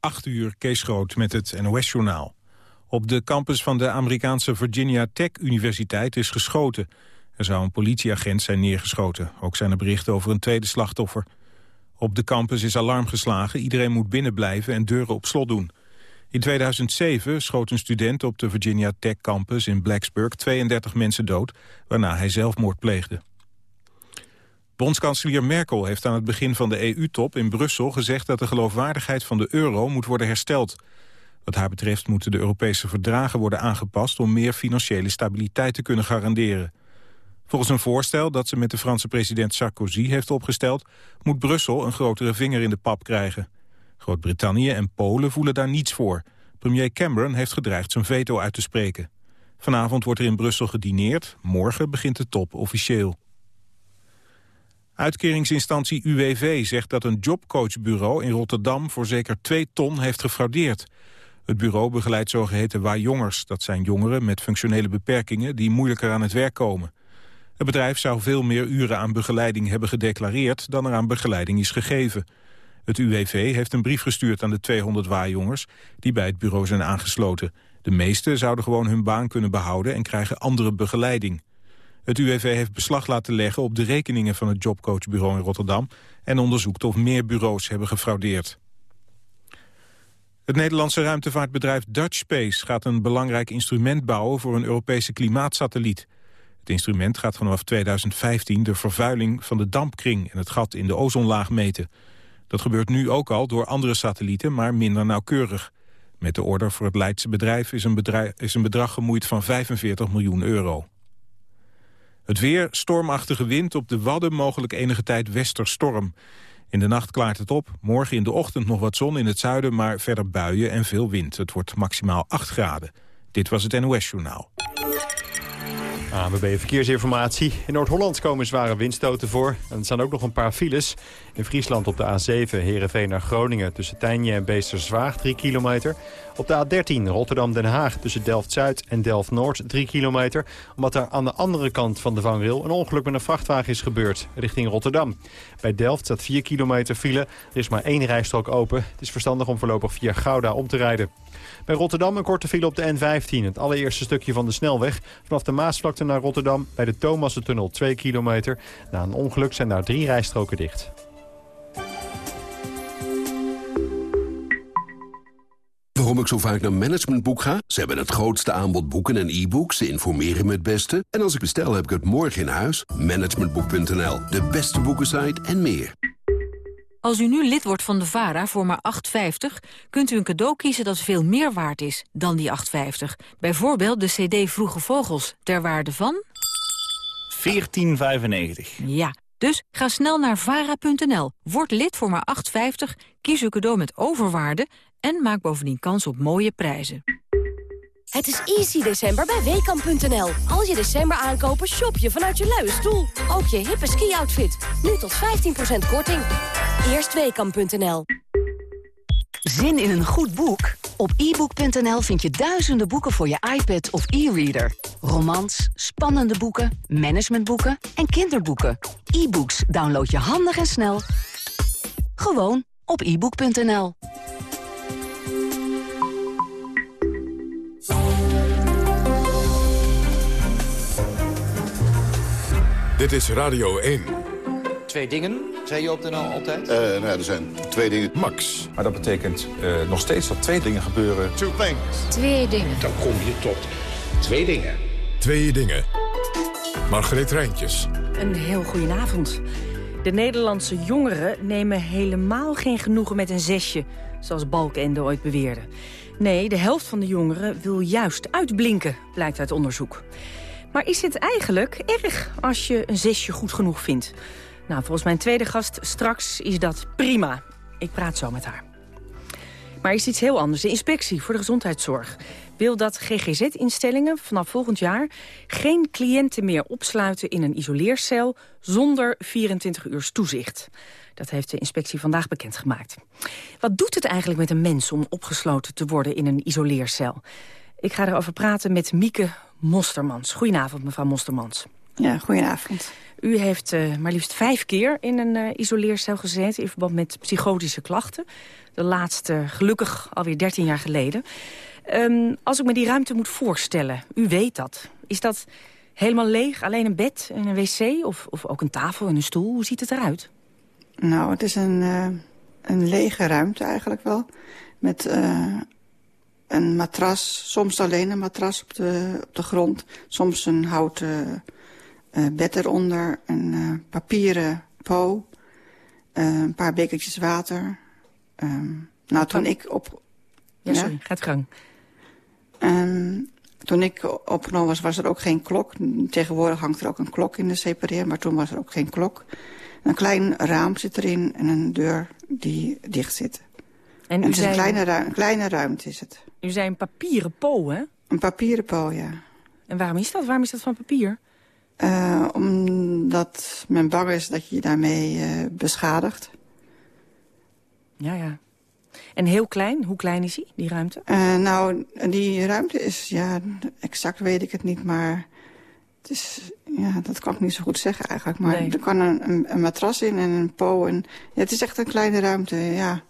8 uur, Kees Groot met het NOS-journaal. Op de campus van de Amerikaanse Virginia Tech Universiteit is geschoten. Er zou een politieagent zijn neergeschoten. Ook zijn er berichten over een tweede slachtoffer. Op de campus is alarm geslagen. Iedereen moet binnenblijven en deuren op slot doen. In 2007 schoot een student op de Virginia Tech campus in Blacksburg 32 mensen dood, waarna hij zelfmoord pleegde. Bondskanselier Merkel heeft aan het begin van de EU-top in Brussel gezegd dat de geloofwaardigheid van de euro moet worden hersteld. Wat haar betreft moeten de Europese verdragen worden aangepast om meer financiële stabiliteit te kunnen garanderen. Volgens een voorstel dat ze met de Franse president Sarkozy heeft opgesteld, moet Brussel een grotere vinger in de pap krijgen. Groot-Brittannië en Polen voelen daar niets voor. Premier Cameron heeft gedreigd zijn veto uit te spreken. Vanavond wordt er in Brussel gedineerd, morgen begint de top officieel. Uitkeringsinstantie UWV zegt dat een jobcoachbureau in Rotterdam voor zeker 2 ton heeft gefraudeerd. Het bureau begeleidt zogeheten waarjongers. Dat zijn jongeren met functionele beperkingen die moeilijker aan het werk komen. Het bedrijf zou veel meer uren aan begeleiding hebben gedeclareerd dan er aan begeleiding is gegeven. Het UWV heeft een brief gestuurd aan de 200 waarjongers die bij het bureau zijn aangesloten. De meeste zouden gewoon hun baan kunnen behouden en krijgen andere begeleiding. Het UWV heeft beslag laten leggen op de rekeningen van het jobcoachbureau in Rotterdam... en onderzoekt of meer bureaus hebben gefraudeerd. Het Nederlandse ruimtevaartbedrijf Dutch Space gaat een belangrijk instrument bouwen voor een Europese klimaatsatelliet. Het instrument gaat vanaf 2015 de vervuiling van de dampkring en het gat in de ozonlaag meten. Dat gebeurt nu ook al door andere satellieten, maar minder nauwkeurig. Met de order voor het Leidse bedrijf is een, bedrijf, is een bedrag gemoeid van 45 miljoen euro. Het weer, stormachtige wind, op de Wadden mogelijk enige tijd westerstorm. In de nacht klaart het op, morgen in de ochtend nog wat zon in het zuiden... maar verder buien en veel wind. Het wordt maximaal 8 graden. Dit was het NOS Journaal. ANWB Verkeersinformatie. In Noord-Holland komen zware windstoten voor. En er staan ook nog een paar files. In Friesland op de A7 Heerenveen naar Groningen... tussen Tijnje en Beesterswaag 3 kilometer. Op de A13 Rotterdam-Den Haag tussen Delft-Zuid en Delft-Noord 3 kilometer. Omdat er aan de andere kant van de vangrail een ongeluk met een vrachtwagen is gebeurd. Richting Rotterdam. Bij Delft staat 4 kilometer file. Er is maar één rijstrook open. Het is verstandig om voorlopig via Gouda om te rijden. Bij Rotterdam een korte file op de N15, het allereerste stukje van de snelweg. Vanaf de Maasvlakte naar Rotterdam bij de Thomassentunnel 2 kilometer. Na een ongeluk zijn daar drie rijstroken dicht. Waarom ik zo vaak naar Managementboek ga? Ze hebben het grootste aanbod boeken en e-books. Ze informeren me het beste. En als ik bestel, heb ik het morgen in huis. Managementboek.nl, de beste boekensite en meer. Als u nu lid wordt van de VARA voor maar 8,50... kunt u een cadeau kiezen dat veel meer waard is dan die 8,50. Bijvoorbeeld de cd Vroege Vogels, ter waarde van... 14,95. Ja, dus ga snel naar vara.nl, word lid voor maar 8,50... kies uw cadeau met overwaarde en maak bovendien kans op mooie prijzen. Het is easy december bij Weekamp.nl. Als je december aankopen, shop je vanuit je luie stoel. Ook je hippe ski-outfit. Nu tot 15% korting. Eerst Weekamp.nl. Zin in een goed boek? Op ebook.nl vind je duizenden boeken voor je iPad of e-reader. Romans, spannende boeken, managementboeken en kinderboeken. E-books download je handig en snel. Gewoon op ebook.nl. Dit is Radio 1. Twee dingen, zei je op de nou altijd? Uh, nou, er zijn twee dingen. Max. Maar dat betekent uh, nog steeds dat twee dingen gebeuren. Two things. Twee dingen. Dan kom je tot twee dingen. Twee dingen. Margreet Rijntjes. Een heel goedenavond. De Nederlandse jongeren nemen helemaal geen genoegen met een zesje... zoals Balkenende ooit beweerde. Nee, de helft van de jongeren wil juist uitblinken, blijkt uit onderzoek. Maar is het eigenlijk erg als je een zesje goed genoeg vindt? Nou, volgens mijn tweede gast straks is dat prima. Ik praat zo met haar. Maar is iets heel anders. De inspectie voor de gezondheidszorg wil dat GGZ-instellingen vanaf volgend jaar geen cliënten meer opsluiten in een isoleercel zonder 24 uur toezicht. Dat heeft de inspectie vandaag bekendgemaakt. Wat doet het eigenlijk met een mens om opgesloten te worden in een isoleercel? Ik ga erover praten met Mieke Mostermans. Goedenavond, mevrouw Mostermans. Ja, goedenavond. U heeft uh, maar liefst vijf keer in een uh, isoleercel gezeten... in verband met psychotische klachten. De laatste gelukkig alweer 13 jaar geleden. Um, als ik me die ruimte moet voorstellen, u weet dat. Is dat helemaal leeg, alleen een bed en een wc? Of, of ook een tafel en een stoel? Hoe ziet het eruit? Nou, het is een, uh, een lege ruimte eigenlijk wel. Met een matras, soms alleen een matras op de, op de grond. Soms een houten uh, bed eronder, een uh, papieren po, uh, een paar bekertjes water. Um, nou, toen ik op... Ja, sorry, gaat gang. Um, toen ik opgenomen was, was er ook geen klok. Tegenwoordig hangt er ook een klok in de separeer, maar toen was er ook geen klok. Een klein raam zit erin en een deur die dicht zit. En, en het is een, kleine ruimte, een kleine ruimte is het. U zei een papieren po, hè? Een papieren po, ja. En waarom is dat? Waarom is dat van papier? Uh, omdat men bang is dat je je daarmee uh, beschadigt. Ja, ja. En heel klein? Hoe klein is die, die ruimte? Uh, nou, die ruimte is, ja, exact weet ik het niet, maar... Het is, ja, dat kan ik niet zo goed zeggen eigenlijk. Maar nee. er kan een, een, een, matras in en een po. En, ja, het is echt een kleine ruimte, ja.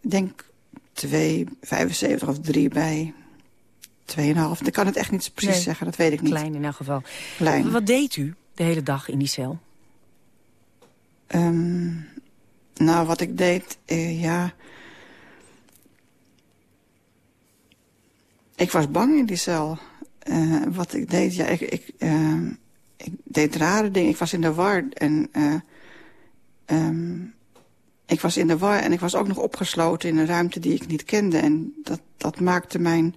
Ik denk 2,75 of 3 bij 2,5. Ik kan het echt niet precies nee, zeggen, dat weet ik niet. Klein in elk geval. Klein. Wat deed u de hele dag in die cel? Um, nou, wat ik deed, uh, ja... Ik was bang in die cel. Uh, wat ik deed, ja, ik, ik, uh, ik, deed rare dingen. Ik was in de war en... Um, ik was in de war en ik was ook nog opgesloten in een ruimte die ik niet kende. En dat, dat maakte mijn,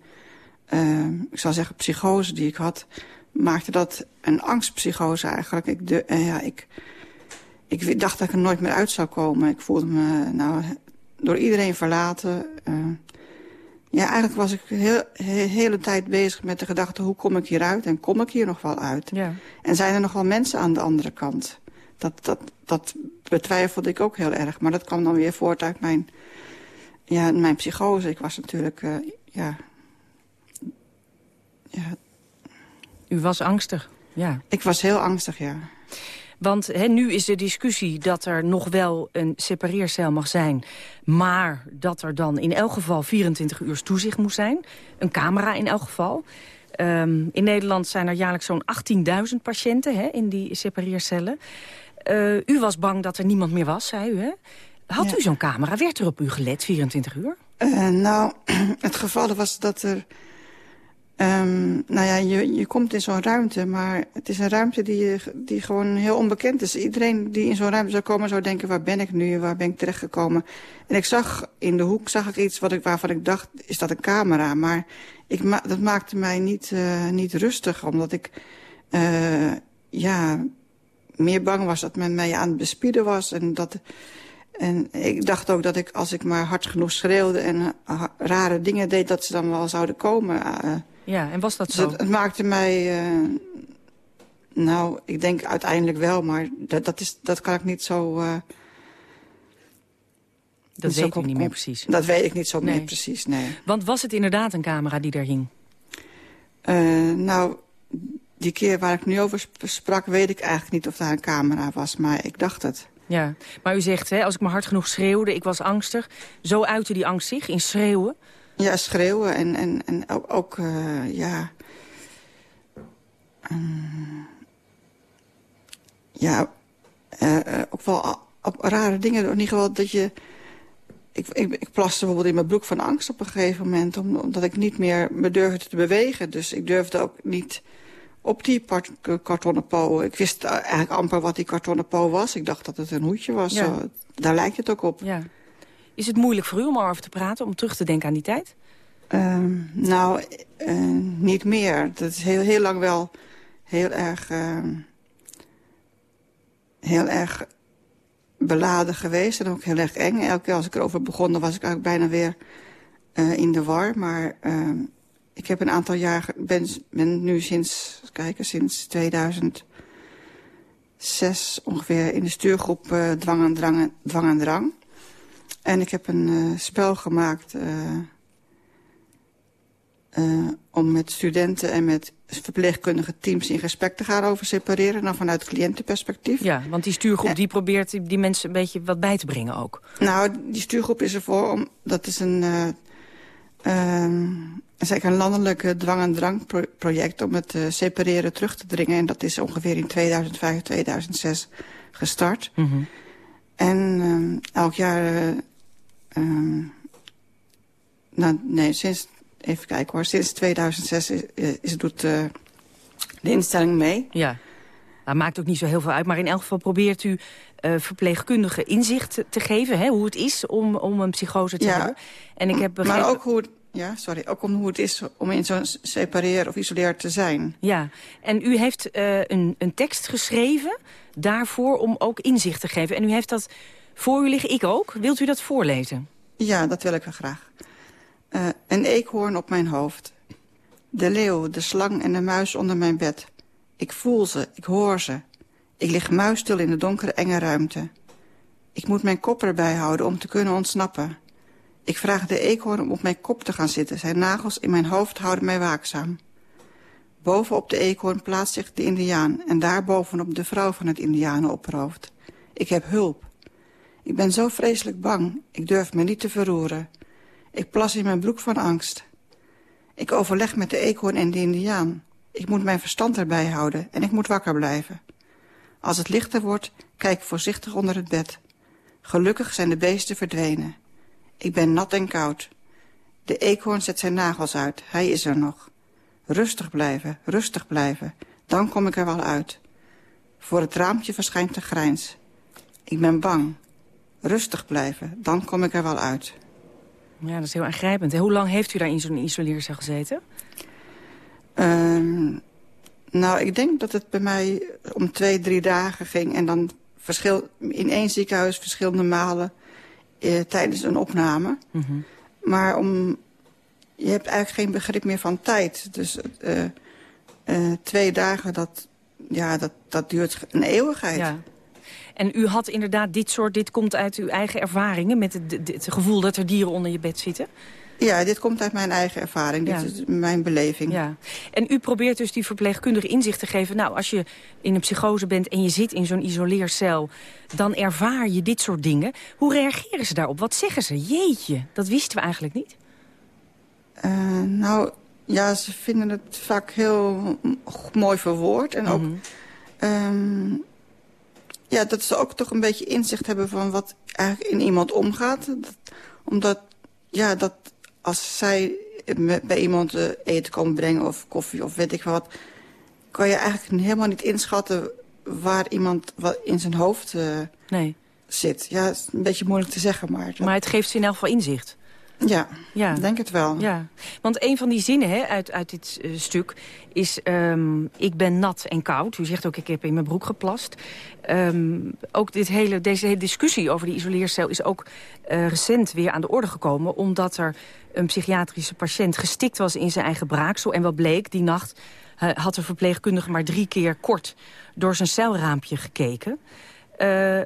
uh, ik zal zeggen, psychose die ik had... maakte dat een angstpsychose eigenlijk. Ik, de, uh, ja, ik, ik dacht dat ik er nooit meer uit zou komen. Ik voelde me nou, door iedereen verlaten. Uh, ja, eigenlijk was ik de heel, he, hele tijd bezig met de gedachte... hoe kom ik hieruit en kom ik hier nog wel uit? Ja. En zijn er nog wel mensen aan de andere kant? Dat, dat, dat betwijfelde ik ook heel erg. Maar dat kwam dan weer voort uit mijn, ja, mijn psychose. Ik was natuurlijk, uh, ja, ja... U was angstig, ja. Ik was heel angstig, ja. Want he, nu is de discussie dat er nog wel een separeercel mag zijn... maar dat er dan in elk geval 24 uur toezicht moet zijn. Een camera in elk geval. Um, in Nederland zijn er jaarlijks zo'n 18.000 patiënten he, in die separeercellen. Uh, u was bang dat er niemand meer was, zei u, hè? Had ja. u zo'n camera? Werd er op u gelet 24 uur? Uh, nou, het geval was dat er... Um, nou ja, je, je komt in zo'n ruimte, maar het is een ruimte die, die gewoon heel onbekend is. Iedereen die in zo'n ruimte zou komen zou denken, waar ben ik nu, waar ben ik terechtgekomen? En ik zag in de hoek zag ik iets wat ik, waarvan ik dacht, is dat een camera? Maar ik ma dat maakte mij niet, uh, niet rustig, omdat ik, uh, ja, meer bang was dat men mij aan het bespieden was. En, dat, en ik dacht ook dat ik, als ik maar hard genoeg schreeuwde en rare dingen deed, dat ze dan wel zouden komen. Uh, ja, en was dat zo? Het, het maakte mij... Uh, nou, ik denk uiteindelijk wel, maar dat, dat, is, dat kan ik niet zo... Uh, dat weet ik niet meer precies. Dat weet ik niet zo nee. meer precies, nee. Want was het inderdaad een camera die daar hing? Uh, nou, die keer waar ik nu over sprak, weet ik eigenlijk niet of daar een camera was, maar ik dacht het. Ja, maar u zegt, hè, als ik maar hard genoeg schreeuwde, ik was angstig. Zo uitte die angst zich in schreeuwen? Ja, schreeuwen en, en, en ook, ook uh, ja... Um, ja, uh, ook wel op rare dingen. In ieder geval dat je... Ik, ik, ik plaste bijvoorbeeld in mijn broek van angst op een gegeven moment... omdat ik niet meer me durfde te bewegen. Dus ik durfde ook niet op die kartonnen po. Ik wist eigenlijk amper wat die kartonnen po was. Ik dacht dat het een hoedje was. Ja. Zo, daar lijkt het ook op. Ja. Is het moeilijk voor u om over te praten, om terug te denken aan die tijd? Um, nou, uh, niet meer. Dat is heel, heel lang wel heel erg... Uh, heel erg beladen geweest en ook heel erg eng. Elke keer als ik erover begon, dan was ik eigenlijk bijna weer in de war. Maar uh, ik heb een aantal jaar, ben, ben nu sinds, kijken, sinds 2006 ongeveer in de stuurgroep uh, Dwang en Drang, Dwang en Drang. En ik heb een uh, spel gemaakt uh, uh, om met studenten en met verpleegkundige teams in gesprek te gaan over separeren. Dan vanuit cliëntenperspectief. Ja, want die stuurgroep die probeert die mensen een beetje wat bij te brengen ook. Nou, die stuurgroep is ervoor om... Dat is een... Uh, zeker een landelijke dwang- en drangproject om het uh, separeren terug te dringen. En dat is ongeveer in 2005, 2006 gestart. Mm -hmm. En uh, elk jaar... Uh, nou, nee, sinds even kijken hoor, sinds 2006 is, is doet uh, de instelling mee. Ja, dat maakt ook niet zo heel veel uit. Maar in elk geval probeert u uh, verpleegkundigen inzicht te geven... Hè, hoe het is om, om een psychose te ja, hebben. En ik heb begrepen... Maar ook hoe het, ja, sorry, ook om hoe het is om in zo'n separeer of isoleer te zijn. Ja, en u heeft uh, een, een tekst geschreven daarvoor om ook inzicht te geven. En u heeft dat voor u liggen, ik ook. Wilt u dat voorlezen? Ja, dat wil ik wel graag. Uh, een eekhoorn op mijn hoofd. De leeuw, de slang en de muis onder mijn bed. Ik voel ze, ik hoor ze. Ik lig muisstil in de donkere enge ruimte. Ik moet mijn kop erbij houden om te kunnen ontsnappen. Ik vraag de eekhoorn om op mijn kop te gaan zitten. Zijn nagels in mijn hoofd houden mij waakzaam. Bovenop de eekhoorn plaatst zich de indiaan... en daarbovenop de vrouw van het indianenopperhoofd. Ik heb hulp. Ik ben zo vreselijk bang. Ik durf me niet te verroeren. Ik plas in mijn broek van angst. Ik overleg met de eekhoorn en de indiaan. Ik moet mijn verstand erbij houden en ik moet wakker blijven. Als het lichter wordt, kijk voorzichtig onder het bed. Gelukkig zijn de beesten verdwenen. Ik ben nat en koud. De eekhoorn zet zijn nagels uit. Hij is er nog. Rustig blijven, rustig blijven. Dan kom ik er wel uit. Voor het raampje verschijnt de grijns. Ik ben bang. Rustig blijven, dan kom ik er wel uit. Ja, dat is heel aangrijpend. Hoe lang heeft u daar in zo'n isoleercel gezeten? Um, nou, ik denk dat het bij mij om twee, drie dagen ging. En dan verschil, in één ziekenhuis verschillende malen eh, tijdens een opname. Mm -hmm. Maar om, je hebt eigenlijk geen begrip meer van tijd. Dus uh, uh, twee dagen, dat, ja, dat, dat duurt een eeuwigheid. Ja. En u had inderdaad dit soort, dit komt uit uw eigen ervaringen... met het, het gevoel dat er dieren onder je bed zitten? Ja, dit komt uit mijn eigen ervaring. Dit is mijn beleving. Ja. En u probeert dus die verpleegkundige inzicht te geven... nou, als je in een psychose bent en je zit in zo'n isoleercel... dan ervaar je dit soort dingen. Hoe reageren ze daarop? Wat zeggen ze? Jeetje, dat wisten we eigenlijk niet. Uh, nou, ja, ze vinden het vaak heel mooi verwoord. En ook... Mm -hmm. um, ja, dat ze ook toch een beetje inzicht hebben van wat eigenlijk in iemand omgaat. Dat, omdat, ja, dat als zij bij iemand uh, eten komen brengen of koffie of weet ik wat... kan je eigenlijk helemaal niet inschatten waar iemand wat in zijn hoofd uh, nee. zit. Ja, het is een beetje moeilijk te zeggen, maar... Dat... Maar het geeft ze in elk geval inzicht. Ja, ja. denk het wel. Ja. Want een van die zinnen hè, uit, uit dit uh, stuk is... Um, ik ben nat en koud. U zegt ook, ik heb in mijn broek geplast. Um, ook dit hele, deze hele discussie over die isoleercel is ook uh, recent weer aan de orde gekomen... omdat er een psychiatrische patiënt gestikt was in zijn eigen braaksel. En wat bleek, die nacht uh, had de verpleegkundige maar drie keer kort... door zijn celraampje gekeken.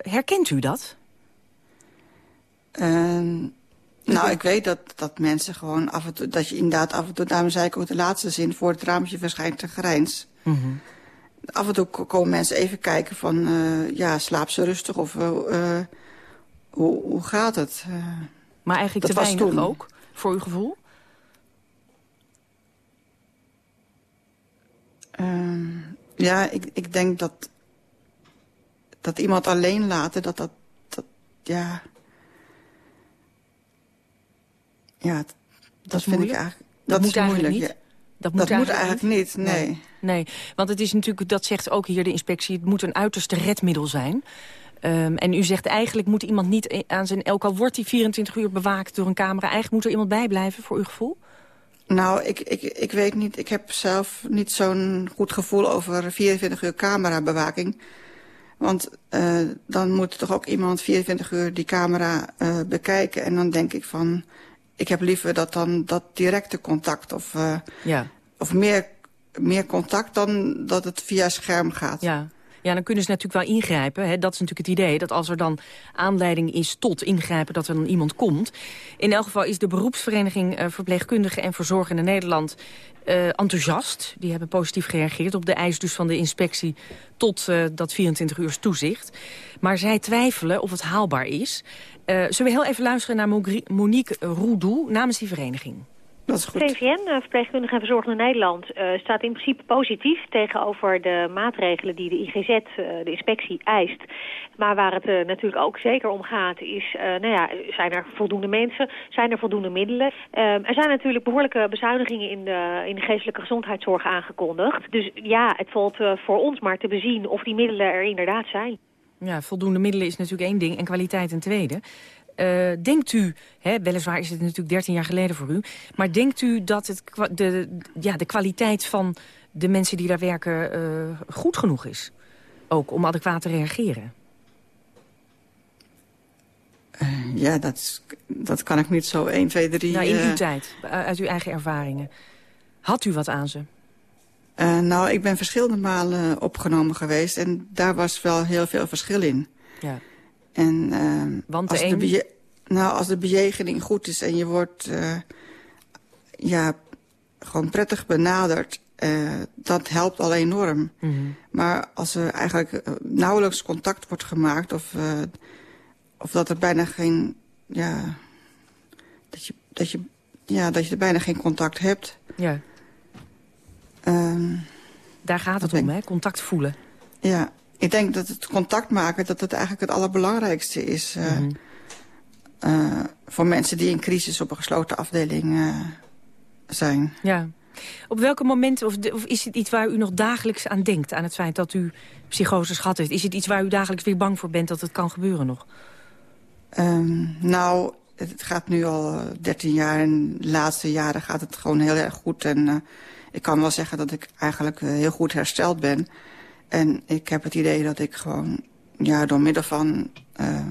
herkent u dat? Nou, ik weet dat, dat mensen gewoon af en toe... dat je inderdaad af en toe, daarom zei ik ook de laatste zin... voor het raampje verschijnt een grijns. Mm -hmm. Af en toe komen mensen even kijken van... Uh, ja, slaap ze rustig of uh, hoe, hoe gaat het? Uh, maar eigenlijk te weinig toen. ook, voor uw gevoel? Um, ja, ik, ik denk dat... dat iemand alleen laten, dat dat... dat ja... Ja, dat, dat vind moeilijk? ik eigenlijk... Dat, Dat, moet is moeilijk, eigenlijk niet? ja. Dat moet, Dat moet eigenlijk, niet, nee. nee. want het is natuurlijk, dat zegt ook hier de inspectie... het moet een uiterste redmiddel zijn. Um, en u zegt eigenlijk moet iemand niet aan zijn... elk al wordt die 24 uur bewaakt door een camera... eigenlijk moet er iemand bij blijven voor uw gevoel? Nou, ik, ik, ik weet niet. Ik heb zelf niet zo'n goed gevoel over 24 uur camerabewaking. Want uh, dan moet toch ook iemand 24 uur die camera uh, bekijken. En dan denk ik van, ik heb liever dat dan dat directe contact of, uh, ja. of meer, meer contact dan dat het via scherm gaat. Ja. Ja, dan kunnen ze natuurlijk wel ingrijpen. Hè. Dat is natuurlijk het idee, dat als er dan aanleiding is tot ingrijpen... dat er dan iemand komt. In elk geval is de beroepsvereniging uh, Verpleegkundigen en Verzorgenden Nederland... Uh, enthousiast. Die hebben positief gereageerd op de eis dus van de inspectie... tot uh, dat 24 uur toezicht. Maar zij twijfelen of het haalbaar is. zullen we heel even luisteren naar Monique Roudou namens die vereniging? Dat is goed. CVN, eh, Verpleegkundige en Verzorgende Nederland, uh, staat in principe positief tegenover de maatregelen die de IGZ, uh, eh, de inspectie, eist. Maar waar het uh, natuurlijk ook zeker om gaat is, nou ja, zijn er voldoende mensen, zijn er voldoende middelen. Ehm, er zijn natuurlijk behoorlijke bezuinigingen in de, in de geestelijke gezondheidszorg aangekondigd. Dus ja, het valt voor ons maar te bezien of die middelen er inderdaad zijn. Ja, voldoende middelen is natuurlijk één ding en kwaliteit een tweede. Uh, denkt u, hè, weliswaar is het natuurlijk 13 jaar geleden voor u... maar denkt u dat het, de, ja, de kwaliteit van de mensen die daar werken uh, goed genoeg is? Ook om adequaat te reageren? Uh, ja, dat, dat kan ik niet zo 1, 2, 3... Nou, in uw tijd, uit uw eigen ervaringen. Had u wat aan ze? nou, ik ben verschillende malen opgenomen geweest... en daar was wel heel veel verschil in. Ja. En, uh, Want als de, Nou, als de bejegening goed is en je wordt uh, ja, gewoon prettig benaderd... Uh, dat helpt al enorm. Mm -hmm. Maar als er eigenlijk uh, nauwelijks contact wordt gemaakt... of, of dat er bijna geen... Ja, dat, je, dat, je, ja, dat je er bijna geen contact hebt... Ja. Ehm, Daar gaat het om, hè? Contact voelen. Ja, ik denk dat het contact maken, dat het eigenlijk het allerbelangrijkste is... Mm -hmm. uh, voor mensen die in crisis op een gesloten afdeling uh, zijn. Ja. Op welke momenten, of, of, is het iets waar u nog dagelijks aan denkt... aan het feit dat u psychoses gehad heeft? Is het iets waar u dagelijks weer bang voor bent dat het kan gebeuren nog? Um, nou, het gaat nu al 13 jaar en de laatste jaren gaat het gewoon heel erg goed. En ik kan wel zeggen dat ik eigenlijk heel goed hersteld ben... En ik heb het idee dat ik gewoon, ja, door middel van... Uh,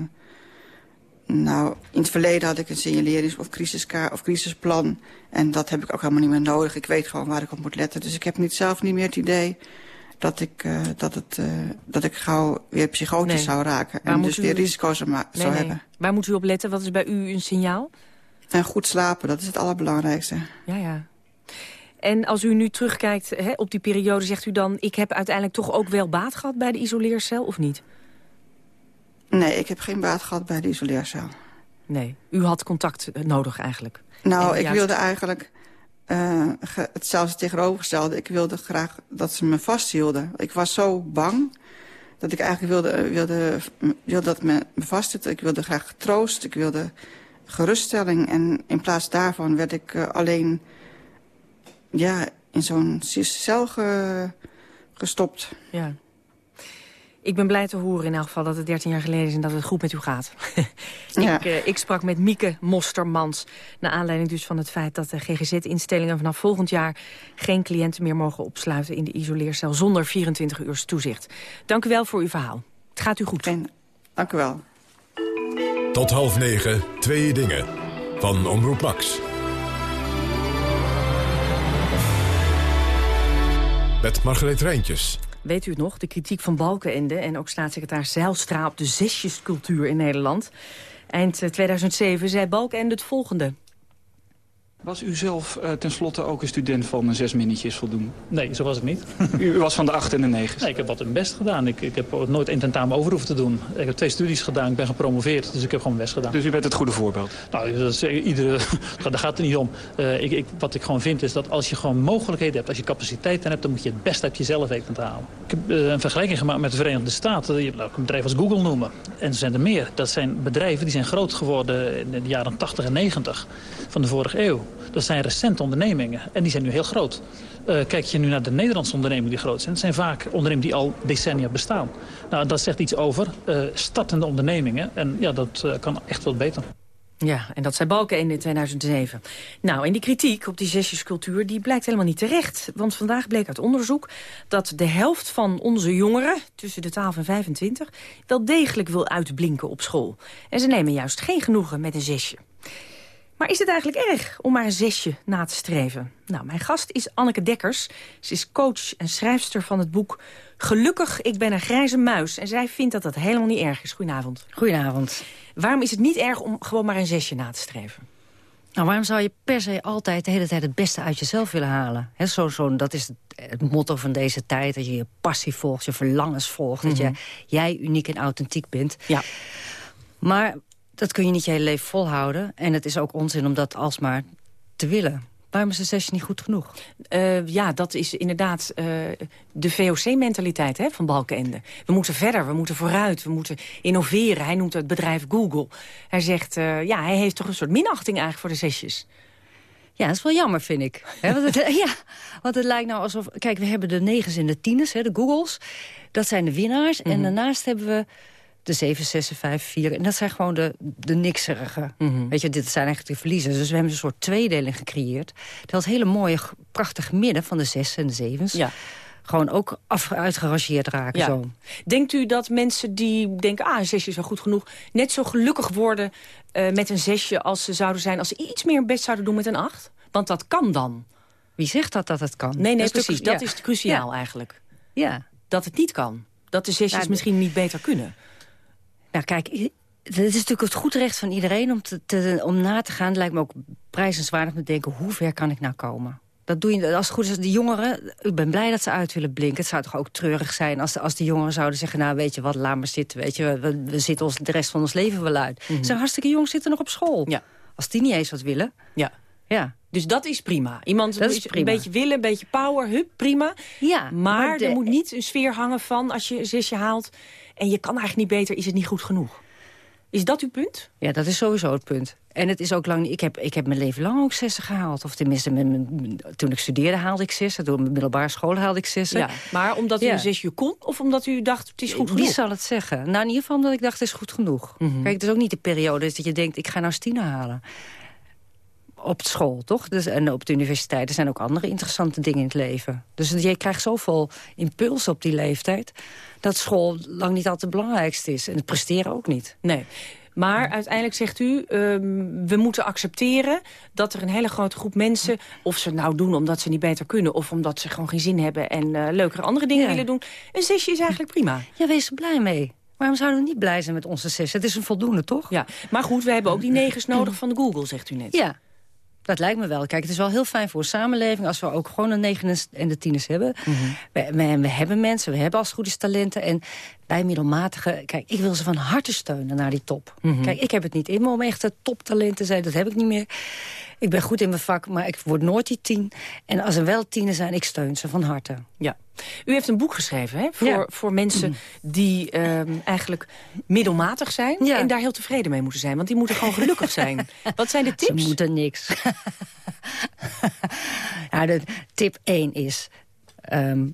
nou, in het verleden had ik een signalerings- of, crisiska of crisisplan. En dat heb ik ook helemaal niet meer nodig. Ik weet gewoon waar ik op moet letten. Dus ik heb niet, zelf niet meer het idee dat ik, uh, dat het, uh, dat ik gauw weer psychotisch nee. zou raken. en dus weer risico's nee, zou nee. hebben. Waar moet u op letten? Wat is bij u een signaal? En goed slapen, dat is het allerbelangrijkste. Ja, ja. En als u nu terugkijkt hè, op die periode, zegt u dan... ik heb uiteindelijk toch ook wel baat gehad bij de isoleercel, of niet? Nee, ik heb geen baat gehad bij de isoleercel. Nee, u had contact eh, nodig eigenlijk. Nou, ik juist... wilde eigenlijk uh, hetzelfde tegenovergestelde. Ik wilde graag dat ze me vasthielden. Ik was zo bang dat ik eigenlijk wilde, wilde, wilde dat me, me vasthield. Ik wilde graag troost, ik wilde geruststelling. En in plaats daarvan werd ik uh, alleen ja, in zo'n cel ge, gestopt. Ja. Ik ben blij te horen in elk geval dat het 13 jaar geleden is en dat het goed met u gaat. ik, uh, ik, sprak met Mieke Mostermans. Naar aanleiding dus van het feit dat de GGZ-instellingen vanaf volgend jaar... geen cliënten meer mogen opsluiten in de isoleercel zonder 24 uur toezicht. Dank u wel voor uw verhaal. Het gaat u goed. En, dank u wel. Tot half negen, twee dingen. Van Omroep Max. Met Margreet Rijntjes. Weet u het nog? De kritiek van Balkenende en ook staatssecretaris Zijlstra... op de zesjescultuur in Nederland. Eind 2007 eh, zei Balkenende het volgende. Was u zelf uh, tenslotte ook een student van zes minnetjes voldoen? Nee, zo was ik niet. u was van de acht en de negen? Nee, ik heb wat mijn best gedaan. Ik, ik heb nooit een tentamen over hoeven te doen. Ik heb twee studies gedaan, ik ben gepromoveerd, dus ik heb gewoon mijn best gedaan. Dus u bent het goede voorbeeld? Nou, dat is, iedere, daar gaat het niet om. Uh, ik, ik, wat ik gewoon vind is dat als je gewoon mogelijkheden hebt, als je capaciteiten hebt, dan moet je het best uit jezelf weten te halen. Ik heb uh, een vergelijking gemaakt met de Verenigde Staten. Je nou, een bedrijf als Google noemen. En er zijn er meer. Dat zijn bedrijven die zijn groot geworden in de jaren 80 en 90 van de vorige eeuw. Dat zijn recente ondernemingen en die zijn nu heel groot. Uh, kijk je nu naar de Nederlandse ondernemingen die groot zijn... het zijn vaak ondernemingen die al decennia bestaan. Nou, dat zegt iets over uh, startende ondernemingen. En ja, dat uh, kan echt wel beter. Ja, en dat zei Balken in 2007. Nou, en die kritiek op die zesjescultuur die blijkt helemaal niet terecht. Want vandaag bleek uit onderzoek dat de helft van onze jongeren... tussen de 12 en 25 wel degelijk wil uitblinken op school. En ze nemen juist geen genoegen met een zesje. Maar is het eigenlijk erg om maar een zesje na te streven? Nou, mijn gast is Anneke Dekkers. Ze is coach en schrijfster van het boek Gelukkig, ik ben een grijze muis. En zij vindt dat dat helemaal niet erg is. Goedenavond. Goedenavond. Waarom is het niet erg om gewoon maar een zesje na te streven? Nou, waarom zou je per se altijd de hele tijd het beste uit jezelf willen halen? He, zo, zo, dat is het, motto van deze tijd. Dat je je passie volgt, je verlangens volgt. Dat je, Mhm. jij uniek en authentiek bent. Ja. Maar dat kun je niet je hele leven volhouden. En het is ook onzin om dat alsmaar te willen. Waarom is de sessie niet goed genoeg? Uh, ja, dat is inderdaad uh, de VOC-mentaliteit van Balkenende. We moeten verder, we moeten vooruit, we moeten innoveren. Hij noemt het bedrijf Google. Hij zegt, uh, ja, hij heeft toch een soort minachting eigenlijk voor de sessies. Ja, dat is wel jammer, vind ik. He, want, het, ja, want het lijkt nou alsof... Kijk, we hebben de negens en de tieners, de Googles. Dat zijn de winnaars. Mm -hmm. En daarnaast hebben we de 7, 6, 5, 4. En dat zijn gewoon de, de nikserigen. Mm -hmm. Weet je, dit zijn eigenlijk de verliezers. Dus we hebben een soort tweedeling gecreëerd. Dat hele mooie, prachtige midden van de 6 en de 7's. Ja. Gewoon ook af, uitgerangeerd raken. Ja. Zo. Denkt u dat mensen die denken, ah, een zesje is wel goed genoeg... net zo gelukkig worden uh, met een zesje als ze zouden zijn... als ze iets meer best zouden doen met een acht? Want dat kan dan. Wie zegt dat dat het kan? Nee, nee, dat precies. Is dat ja. is cruciaal eigenlijk. Ja. Dat het niet kan. Dat de zesjes Ja, misschien niet beter kunnen. Nou, kijk, het is natuurlijk het goed recht van iedereen om, te, te, om na te gaan. Het lijkt me ook prijzenswaardig om te denken, hoe ver kan ik nou komen? Dat doe je, als het goed is, de jongeren, ik ben blij dat ze uit willen blinken. Het zou toch ook treurig zijn als de, als de jongeren zouden zeggen... nou, weet je wat, laat maar zitten, weet je, we, we zitten ons de rest van ons leven wel uit. Mhm. Ze zijn hartstikke jong, zitten nog op school. Ja. Als die niet eens wat willen. Ja. Ja. Dus dat is prima. Iemand Dat is prima. een beetje willen, een beetje power, hup, prima. Ja, Maar, maar de- er moet niet een sfeer hangen van als je een zesje haalt... en je kan eigenlijk niet beter, is het niet goed genoeg. Is dat uw punt? Ja, dat is sowieso het punt. En het is ook lang niet... Ik heb, ik heb mijn leven lang ook zessen gehaald. Of tenminste, mijn- toen ik studeerde haalde ik zessen. Door mijn middelbare school haalde ik zessen. Ja. Maar omdat u Ja. een zesje kon of omdat u dacht het is goed Wie genoeg? zal het zeggen? Nou, in ieder geval omdat ik dacht, het is goed genoeg. Mhm. Kijk, het is ook niet de periode dat je denkt, ik ga nou Stina halen. Op school, toch? Dus, en op de universiteit. Er zijn ook andere interessante dingen in het leven. Dus je krijgt zoveel impuls op die leeftijd... dat school lang niet altijd het belangrijkste is. En het presteren ook niet. Nee. Maar uiteindelijk zegt u, ehm, we moeten accepteren dat er een hele grote groep mensen... of ze het nou doen omdat ze niet beter kunnen... of omdat ze gewoon geen zin hebben en eh, leukere andere dingen Ja. willen doen. Een zesje is eigenlijk prima. Ja, wees er blij mee. Waarom zouden we niet blij zijn met onze zes? Het is een voldoende, toch? Ja, maar goed, we hebben ook die negens nodig van de Google, zegt u net. Ja, dat lijkt me wel. Kijk, het is wel heel fijn voor een samenleving... als we ook gewoon de negen en de tieners hebben. Mhm. we, we, we hebben mensen, we hebben als het goed is talenten. En bij middelmatige... Kijk, ik wil ze van harte steunen naar die top. Mhm. Kijk, ik heb het niet in me om echt een toptalent te zijn. Dat heb ik niet meer. Ik ben goed in mijn vak, maar ik word nooit die tien. En als er wel tienen zijn, ik steun ze van harte. Ja. U heeft een boek geschreven hè, voor, Ja. Voor mensen die ehm, eigenlijk middelmatig zijn... Ja. en daar heel tevreden mee moeten zijn. Want die moeten gewoon gelukkig zijn. Wat zijn de tips? Ze moeten niks. ja, de tip 1 is... ehm,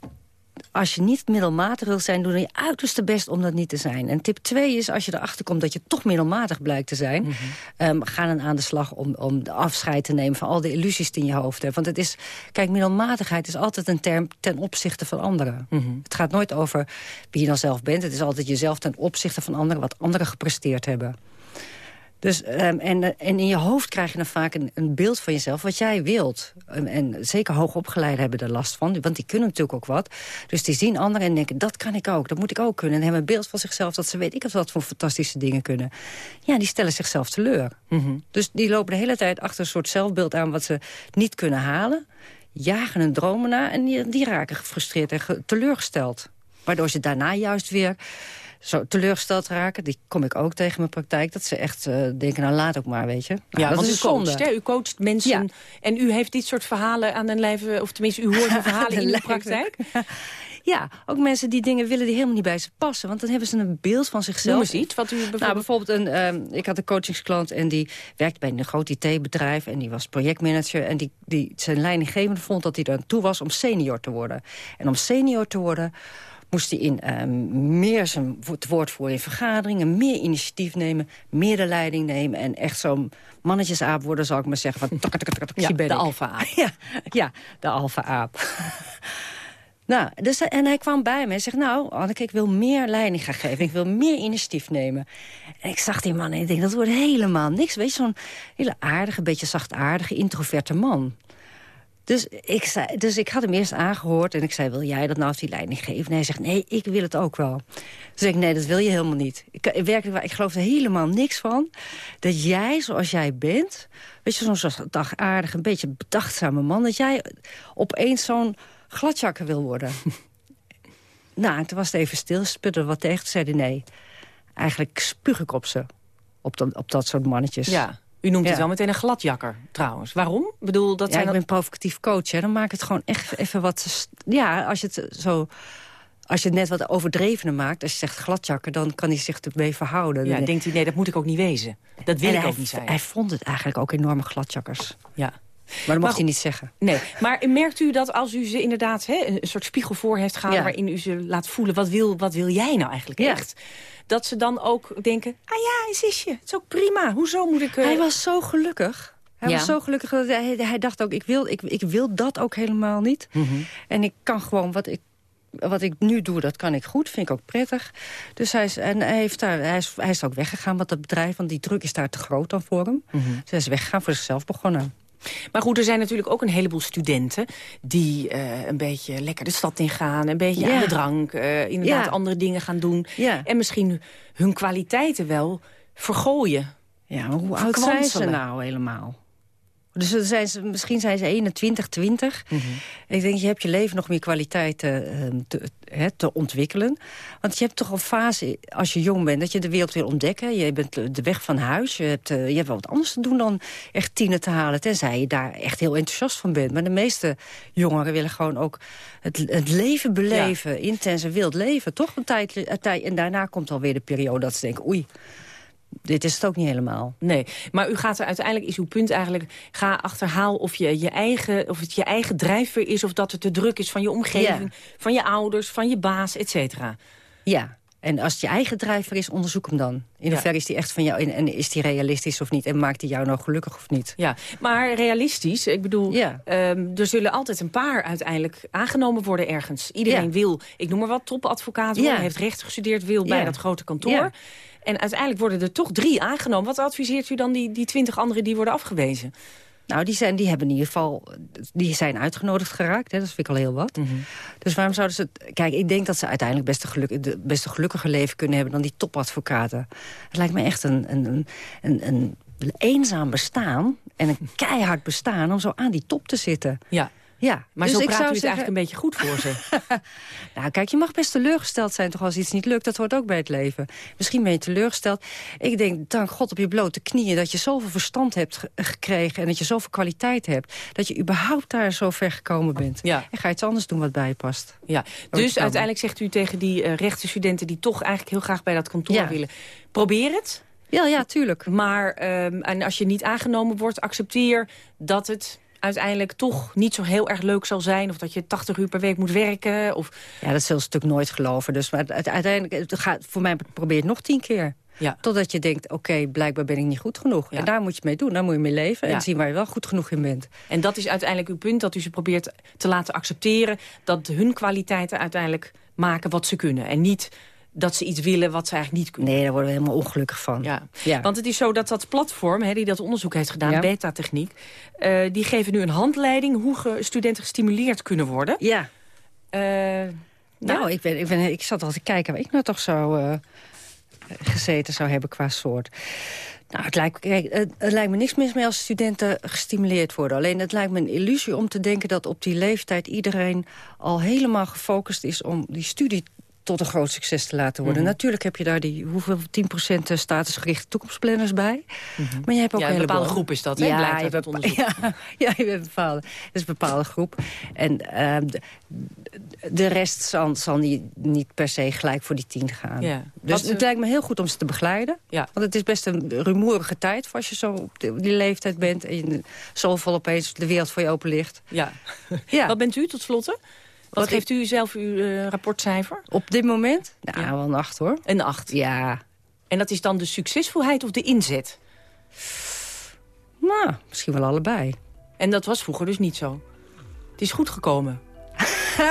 als je niet middelmatig wil zijn, doe je uiterste best om dat niet te zijn. En tip 2 is, als je erachter komt dat je toch middelmatig blijkt te zijn... Mhm. ehm, ga dan aan de slag om, om de afscheid te nemen van al de illusies die in je hoofd hebt. Want het is, kijk, middelmatigheid is altijd een term ten opzichte van anderen. Mhm. Het gaat nooit over wie je dan zelf bent. Het is altijd jezelf ten opzichte van anderen, wat anderen gepresteerd hebben. Dus, ehm, en, eh, en in je hoofd krijg je dan vaak een, een beeld van jezelf wat jij wilt. En, en zeker hoogopgeleiden hebben er last van, want die kunnen natuurlijk ook wat. Dus die zien anderen en denken, dat kan ik ook, dat moet ik ook kunnen. En hebben een beeld van zichzelf dat ze weet ik wat voor fantastische dingen kunnen. Ja, die stellen zichzelf teleur. Mhm. Dus die lopen de hele tijd achter een soort zelfbeeld aan wat ze niet kunnen halen. Jagen hun dromen na en die, die raken gefrustreerd en ge- teleurgesteld. Waardoor ze daarna juist weer zo teleurgesteld raken. Die kom ik ook tegen mijn praktijk. Dat ze echt eh, denken, nou laat ook maar, weet je. Nou, Ja, dat want is u coacht, zonde. hè? u coacht mensen. Ja. En u heeft dit soort verhalen aan den lijve... of tenminste, u hoort die verhalen de in uw lijve. praktijk. Ja, ook mensen die dingen willen die helemaal niet bij ze passen. Want dan hebben ze een beeld van zichzelf. Noem eens iets wat u bijvoorbeeld... Nou, bijvoorbeeld, een, ehm, ik had een coachingsklant en die werkte bij een groot IT-bedrijf... en die was projectmanager en die, die, zijn leidinggevende vond dat hij er aan toe was om senior te worden. En om senior te worden moest hij in ehm, meer zijn het woord voeren in vergaderingen... meer initiatief nemen, meer de leiding nemen... en echt zo'n mannetjesaap worden, zal ik maar zeggen. Van, Ja, de alfa-aap. Ja, ja, de alfa-aap. Nou, dus, en hij kwam bij me en zegt, nou, Anneke, ik wil meer leiding gaan geven. Ik wil meer initiatief nemen. En ik zag die man en ik denk, dat wordt helemaal niks. Weet je, zo'n hele aardige, beetje zachtaardige, introverte man. Dus ik, zei, dus ik had hem eerst aangehoord en ik zei, wil jij dat nou als die leiding geven? En hij zegt, nee, ik wil het ook wel. Dus ik ik, nee, dat wil je helemaal niet. Ik, werkelijk, ik geloof er helemaal niks van dat jij, zoals jij bent... weet je, zo'n zachtaardige, een beetje bedachtzame man... dat jij opeens zo'n gladjakker wil worden. nou, toen was het even stil, sputte wat tegen. Toen zei hij nee. Eigenlijk spuug ik op ze. Op, dat, op dat soort mannetjes. Ja. U noemt het wel meteen een gladjakker, trouwens. Waarom? Ik bedoel, dat ja, zijn ik ben provocatief coach. Hè. Dan maak het gewoon echt even wat... Ja, als je het zo... Als je het net wat overdrevener maakt, als je zegt gladjakker... dan kan hij zich ermee verhouden. Ja, denkt hij, nee, dat moet ik ook niet wezen. Dat wil ik ook niet zijn. Hij vond het eigenlijk ook enorme gladjakkers. Ja. Maar dat mag hij niet zeggen. Nee, maar merkt u dat als u ze inderdaad hè, een soort spiegel voor heeft gehouden... waarin u ze laat voelen, wat wil, wat wil jij nou eigenlijk echt? Dat ze dan ook denken, ah ja, een zisje, het is ook prima. Hoezo moet ik... Uh... Hij was zo gelukkig. Hij was zo gelukkig dat hij, hij dacht ook, ik wil, ik, ik wil dat ook helemaal niet. Mm -hmm. En ik kan gewoon wat ik wat ik nu doe, dat kan ik goed. Vind ik ook prettig. Dus hij is, en hij, heeft daar, hij, is, hij is ook weggegaan, want dat bedrijf... want die druk is daar te groot dan voor hem. Mm -hmm. Dus hij is weggegaan, voor zichzelf begonnen. Maar goed, er zijn natuurlijk ook een heleboel studenten... die uh, een beetje lekker de stad ingaan, een beetje ja. aan de drank... Uh, inderdaad Ja. andere dingen gaan doen. Ja. En misschien hun kwaliteiten wel vergooien. Ja, maar hoe oud zijn ze nou helemaal? Dus dan zijn ze, misschien zijn ze 21, 20. Mhm. Ik denk, je hebt je leven nog meer kwaliteiten eh, te, ontwikkelen. Want je hebt toch een fase, als je jong bent, dat je de wereld wil ontdekken. Je bent de weg van huis. Je hebt, eh, je hebt wel wat anders te doen dan echt tienen te halen. Tenzij je daar echt heel enthousiast van bent. Maar de meeste jongeren willen gewoon ook het, het leven beleven. Intens en wild leven, toch? Een tijd, een tijd, en daarna komt alweer de periode dat ze denken... oei, dit is het ook niet helemaal. Nee, maar u gaat er uiteindelijk, is uw punt eigenlijk... ga achterhaal of, je, je eigen, of het je eigen drijfveer is... of dat het te druk is van je omgeving, van je ouders, van je baas, et cetera. Ja, en als het je eigen drijver is, onderzoek hem dan. In Ja. hoeverre is die echt van jou en, en is die realistisch of niet? En maakt die jou nou gelukkig of niet? Ja, maar realistisch, ik bedoel, ehm, er zullen altijd een paar uiteindelijk aangenomen worden ergens. Iedereen Ja. wil, ik noem maar wat, topadvocaat worden, Ja. heeft recht gestudeerd, wil bij dat grote kantoor. En uiteindelijk worden er toch drie aangenomen. Wat adviseert u dan die, die twintig anderen die worden afgewezen? Nou, die, zijn, die hebben in ieder geval, die zijn uitgenodigd geraakt. Hè, dat vind ik al heel wat. Dus waarom zouden ze... het- Kijk, ik denk dat ze uiteindelijk best een, geluk, de, best een gelukkiger leven kunnen hebben... dan die topadvocaten. Het lijkt me echt een, een, een, een, een eenzaam bestaan en een keihard bestaan... om zo aan die top te zitten. Ja. Ja, Maar dus zo praat u het eigenlijk een beetje goed voor ze. Nou, kijk, je mag best teleurgesteld zijn toch als iets niet lukt. Dat hoort ook bij het leven. Misschien ben je teleurgesteld. Ik denk, dank God op je blote knieën... dat je zoveel verstand hebt ge- gekregen... en dat je zoveel kwaliteit hebt... dat je überhaupt daar zo ver gekomen bent. Ja. En ga iets anders doen wat bij je past. Ja, dus uiteindelijk zegt u tegen die uh, rechtenstudenten... die toch eigenlijk heel graag bij dat kantoor Ja. willen... probeer het. Ja, ja, tuurlijk. Maar um, en als je niet aangenomen wordt, accepteer dat het uiteindelijk toch niet zo heel erg leuk zal zijn... of dat je 80 uur per week moet werken. Of... Ja, dat zullen ze natuurlijk nooit geloven. Dus, maar uiteindelijk, het gaat, voor mij probeer het nog tien keer. Ja. Totdat je denkt, oké, blijkbaar ben ik niet goed genoeg. En daar moet je mee doen, daar moet je mee leven... Ja. en zien waar je wel goed genoeg in bent. En dat is uiteindelijk uw punt, dat u ze probeert te laten accepteren... dat hun kwaliteiten uiteindelijk maken wat ze kunnen. En niet dat ze iets willen wat ze eigenlijk niet kunnen. Nee, daar worden we helemaal ongelukkig van. Ja. Ja. Want het is zo dat dat platform, hè, die dat onderzoek heeft gedaan, Ja. Beta-techniek... eh, die geven nu een handleiding hoe ge- studenten gestimuleerd kunnen worden. Ja. Eh, Nou, ik, ben, ik, ben, ik zat al te kijken waar ik nou toch zo eh, gezeten zou hebben qua soort. Nou, het lijkt, kijk, het, het lijkt me niks mis mee als studenten gestimuleerd worden. Alleen het lijkt me een illusie om te denken dat op die leeftijd iedereen al helemaal gefocust is om die studie tot een groot succes te laten worden. Mhm. Natuurlijk heb je daar die hoeveel 10% statusgerichte toekomstplanners bij. Maar je hebt ook Ja, een bepaalde groep is dat, hè? Ja, Blijkt je uit het onderzoek. Ja, ja, je bent bepaalde, dat is een bepaalde groep. En ehm, de, de rest zal, zal niet, niet per se gelijk voor die tien gaan. Ja. Dus Wat, het lijkt me heel goed om ze te begeleiden. Ja. Want het is best een rumoerige tijd voor als je zo op die leeftijd bent... en je zo vol opeens de wereld voor je open ligt. Ja. Ja. Wat bent u tot slotte? Wat, geeft u zelf uw eh, rapportcijfer? Op dit moment? Nou, wel een acht hoor. Een acht. Ja. En dat is dan de succesvolheid of de inzet? Nou, misschien wel allebei. En dat was vroeger dus niet zo. Het is goed gekomen.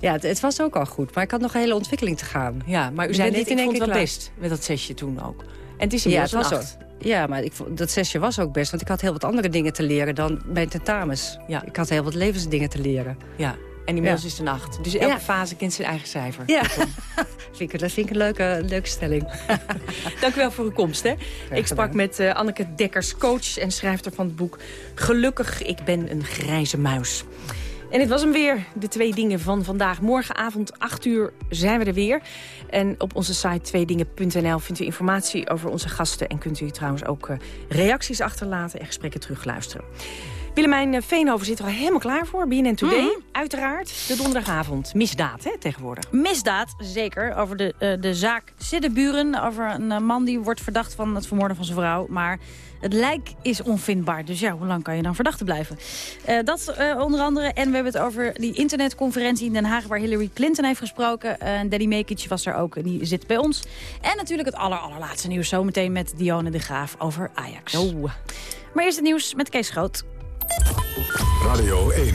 ja, het, het, was ook al goed. Maar ik had nog een hele ontwikkeling te gaan. Ja, maar u zei net, ik vond het wel best met dat zesje toen ook. En het is inmiddels ja, het was. Ja, maar ik, dat zesje was ook best. Want ik had heel wat andere dingen te leren dan bij tentamens. Ja. Ik had heel wat levensdingen te leren. Ja, en inmiddels is het een acht. Dus elke fase kent zijn eigen cijfer. Ja, vind ik, dat vind ik een leuke, leuke stelling. Dank u wel voor uw komst. Hè. Ik sprak met uh, Anneke Dekkers, coach en schrijfster van het boek... Gelukkig, ik ben een grijze muis. En dit was hem weer, de twee dingen van vandaag. Morgenavond 8 uur zijn we er weer. En op onze site tweedingen.nl vindt u informatie over onze gasten... en kunt u trouwens ook uh, reacties achterlaten en gesprekken terugluisteren. Willemijn eh, Veenhoven zit er al helemaal klaar voor. BNN Today, mm uiteraard. De donderdagavond. Misdaad, hè, tegenwoordig. Misdaad, zeker. Over de, uh, de zaak Siddeburen. Over een man die wordt verdacht van het vermoorden van zijn vrouw. Maar het lijk is onvindbaar. Dus ja, hoe lang kan je dan verdachte blijven? Uh, dat uh, onder andere. En we hebben het over die internetconferentie in Den Haag... waar Hillary Clinton heeft gesproken. Uh, Daddy Mekic was er ook, die zit bij ons. En natuurlijk het aller, allerlaatste nieuws zometeen met Dionne de Graaf over Ajax. Oh. Maar eerst het nieuws met Kees Groot. Radio 1,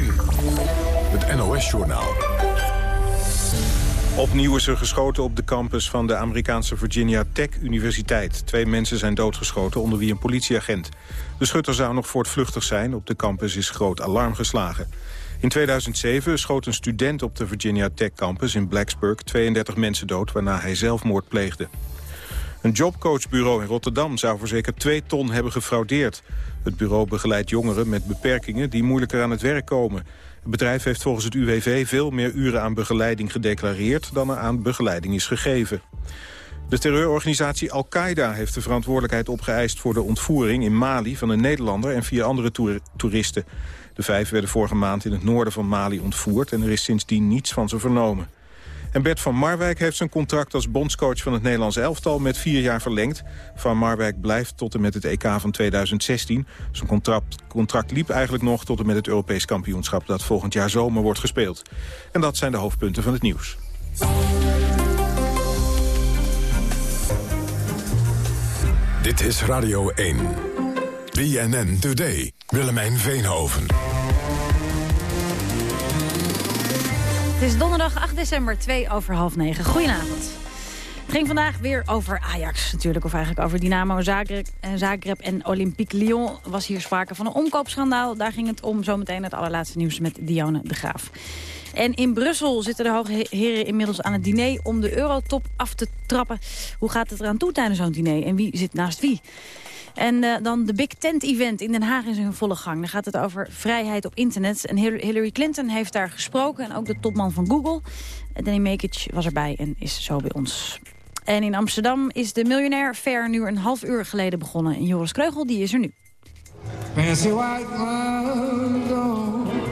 het NOS-journaal. Opnieuw is er geschoten op de campus van de Amerikaanse Virginia Tech Universiteit. Twee mensen zijn doodgeschoten, onder wie een politieagent. De schutter zou nog voortvluchtig zijn. Op de campus is groot alarm geslagen. In 2007 schoot een student op de Virginia Tech campus in Blacksburg 32 mensen dood, waarna hij zelfmoord pleegde. Een jobcoachbureau in Rotterdam zou voor zeker 2 ton hebben gefraudeerd. Het bureau begeleidt jongeren met beperkingen die moeilijker aan het werk komen. Het bedrijf heeft volgens het UWV veel meer uren aan begeleiding gedeclareerd... dan er aan begeleiding is gegeven. De terreurorganisatie Al-Qaeda heeft de verantwoordelijkheid opgeëist... voor de ontvoering in Mali van een Nederlander en vier andere toeristen. De vijf werden vorige maand in het noorden van Mali ontvoerd... en er is sindsdien niets van ze vernomen. En Bert van Marwijk heeft zijn contract als bondscoach van het Nederlands elftal met vier jaar verlengd. Van Marwijk blijft tot en met het EK van 2016. Zijn contract, contract liep eigenlijk nog tot en met het Europees kampioenschap dat volgend jaar zomer wordt gespeeld. En dat zijn de hoofdpunten van het nieuws. Dit is Radio 1. BNN Today. Willemijn Veenhoven. Het is donderdag 8 december, 2 over half 9. Goedenavond. Het ging vandaag weer over Ajax natuurlijk, of eigenlijk over Dynamo Zagreb, en Olympique Lyon. Was hier sprake van een omkoopschandaal. Daar ging het om zometeen het allerlaatste nieuws met Dione de Graaf. En in Brussel zitten de hoge heren inmiddels aan het diner om de eurotop af te trappen. Hoe gaat het eraan toe tijdens zo'n diner en wie zit naast wie? En uh, dan de Big Tent Event in Den Haag is in volle gang. Dan gaat het over vrijheid op internet. En Hillary Clinton heeft daar gesproken. En ook de topman van Google. Danny Mekic was erbij en is zo bij ons. En in Amsterdam is de Miljonair Fair nu een half uur geleden begonnen. En Joris Kreugel, die is er nu.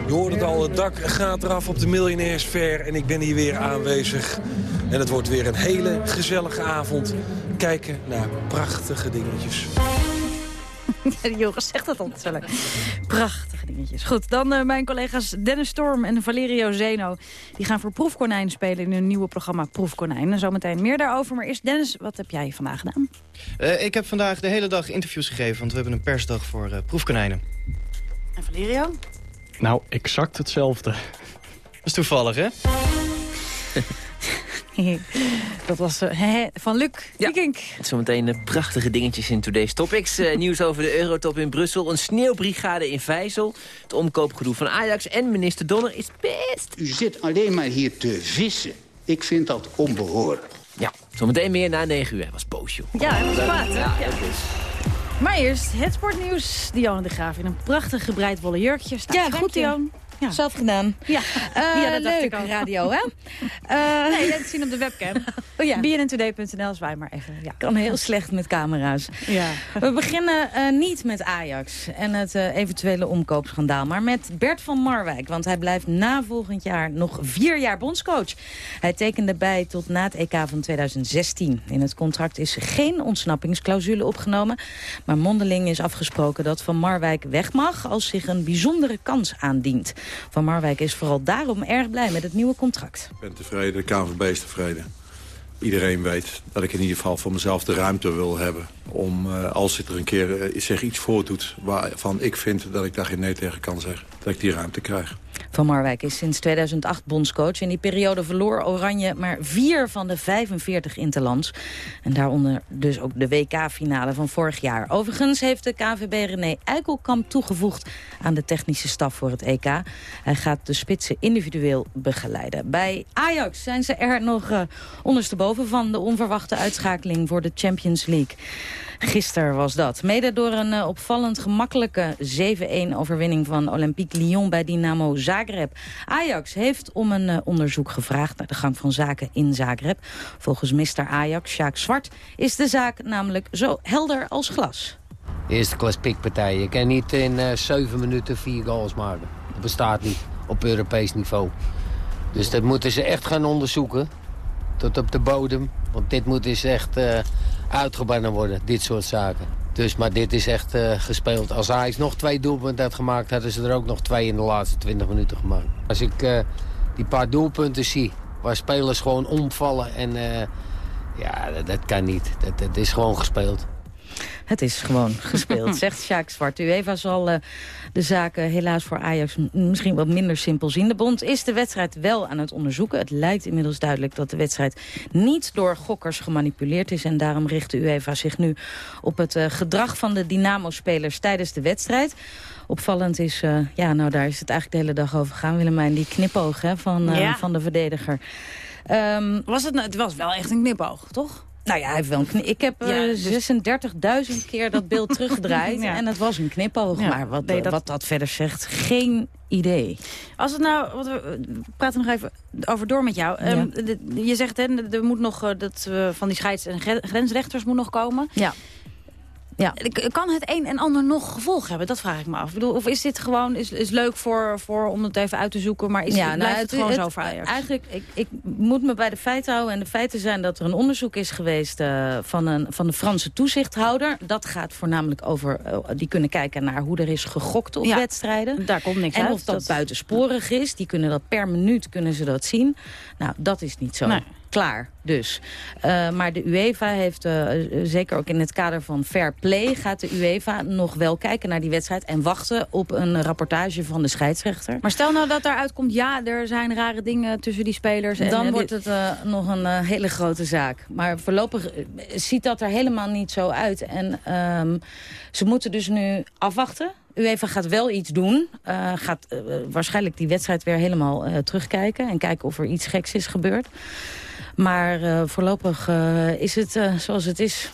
Je hoort het al, het dak gaat eraf op de Miljonairsfair en ik ben hier weer aanwezig. En het wordt weer een hele gezellige avond. Kijken naar prachtige dingetjes. Joris zegt dat altijd zo leuk. Prachtige dingetjes. Goed, dan uh, mijn collega's Dennis Storm en Valerio Zeno. Die gaan voor Proefkonijn spelen in hun nieuwe programma Proefkonijn. En zometeen meer daarover. Maar eerst Dennis, wat heb jij vandaag gedaan? Uh, ik heb vandaag de hele dag interviews gegeven. Want we hebben een persdag voor uh, Proefkonijnen. En Valerio? Nou, exact hetzelfde. Dat is toevallig, hè? Dat was uh, van Luc ja. Zometeen uh, prachtige dingetjes in Today's Topics. Uh, nieuws over de Eurotop in Brussel. Een sneeuwbrigade in Vijzel. Het omkoopgedoe van Ajax. En minister Donner is best. U zit alleen maar hier te vissen. Ik vind dat onbehoorlijk. Ja, zometeen meer na 9 uur. Hij was boos, joh. Ja, hij was kwaad. Ja, ja. Maar eerst het sportnieuws. Dionne de Graaf in een prachtig gebreid wollen jurkje. Staat ja, goed, Dionne. Ja. Zelf gedaan. Ja, uh, ja dat dacht ik al. radio, hè? Uh, nee, dat zien op de webcam. oh, ja. BNNtoday.nl, zwaai maar even. Ja. Kan heel slecht met camera's. Ja. We beginnen uh, niet met Ajax en het eventuele omkoopschandaal... maar met Bert van Marwijk, want hij blijft na volgend jaar nog vier jaar bondscoach. Hij tekende bij tot na het EK van 2016. In het contract is geen ontsnappingsclausule opgenomen... maar mondeling is afgesproken dat Van Marwijk weg mag... als zich een bijzondere kans aandient. Van Marwijk is vooral daarom erg blij met het nieuwe contract. Ik ben tevreden, de KNVB is tevreden. Iedereen weet dat ik in ieder geval voor mezelf de ruimte wil hebben... om, uh, als er een keer uh, zich iets voordoet waarvan ik vind dat ik daar geen nee tegen kan zeggen... dat ik die ruimte krijg. Van Marwijk is sinds 2008 bondscoach. In die periode verloor Oranje maar vier van de 45 interlands. En daaronder dus ook de WK-finale van vorig jaar. Overigens heeft de KVB René Eikelkamp toegevoegd aan de technische staf voor het EK. Hij gaat de spitsen individueel begeleiden. Bij Ajax zijn ze er nog uh, ondersteboven van de onverwachte uitschakeling voor de Champions League. Gisteren was dat. Mede door een uh, opvallend gemakkelijke 7-1 overwinning van Olympique Lyon bij Dynamo Zagreb. Ajax heeft om een uh, onderzoek gevraagd naar de gang van zaken in Zagreb. Volgens Mr. Ajax, Sjaak Zwart, is de zaak namelijk zo helder als glas. Eerste klas pikpartij. Je kan niet in uh, 7 minuten vier goals maken. Dat bestaat niet op Europees niveau. Dus dat moeten ze echt gaan onderzoeken. Tot op de bodem. Want dit moet dus echt uitgebannen worden, dit soort zaken. Dus, maar dit is echt uh, gespeeld. Als Ajax nog twee doelpunten had gemaakt... hadden ze er ook nog twee in de laatste 20 minuten gemaakt. Als ik uh, die paar doelpunten zie... waar spelers gewoon omvallen en... ja, dat, dat, kan niet. Dat, dat is gewoon gespeeld. Het is gewoon gespeeld, zegt Sjaak Zwart. UEFA zal uh, de zaken helaas voor Ajax misschien wat minder simpel zien. De bond is de wedstrijd wel aan het onderzoeken. Het lijkt inmiddels duidelijk dat de wedstrijd niet door gokkers gemanipuleerd is. En daarom richt de UEFA zich nu op het uh, gedrag van de Dynamo-spelers tijdens de wedstrijd. Opvallend is, uh, ja, nou daar is het eigenlijk de hele dag over gegaan. Willemijn, die knipoog hè, van, ja. van de verdediger. Um, was het, het was wel echt een knipoog, toch? Nou ja, hij heeft wel een knip. Ik heb ja, uh, 36.000 keer dat beeld teruggedraaid. ja. En het was een knipoog. Ja, maar wat, nee, dat... wat dat verder zegt, geen idee. Als het nou, wat we praten nog even over door met jou. Ja. Um, de, je zegt, hè, er moet nog uh, dat uh, van die scheids- en grensrechters moet nog komen. Ja. Ja. Kan het een en ander nog gevolg hebben? Dat vraag ik me af. Ik bedoel, of is dit gewoon is, is leuk voor, voor, om het even uit te zoeken... maar is ja, het, nou, het, het gewoon het, zo voor Ajax? Eigenlijk, ik, ik moet me bij de feiten houden. En de feiten zijn dat er een onderzoek is geweest... Uh, van, een, van de Franse toezichthouder. Dat gaat voornamelijk over... Uh, die kunnen kijken naar hoe er is gegokt op ja, wedstrijden. Daar komt niks en uit. of dat, dat buitensporig is. Die kunnen dat per minuut kunnen ze dat zien. Nou, dat is niet zo. Nee klaar dus. Uh, maar de UEFA heeft, uh, zeker ook in het kader van fair play... gaat de UEFA nog wel kijken naar die wedstrijd... en wachten op een rapportage van de scheidsrechter. Maar stel nou dat daaruit komt... ja, er zijn rare dingen tussen die spelers. En, Dan en wordt het uh, nog een hele grote zaak. Maar voorlopig ziet dat er helemaal niet zo uit. En um, ze moeten dus nu afwachten... UEFA gaat wel iets doen. Uh, gaat uh, waarschijnlijk die wedstrijd weer helemaal uh, terugkijken... en kijken of er iets geks is gebeurd. Maar uh, voorlopig uh, is het uh, zoals het is.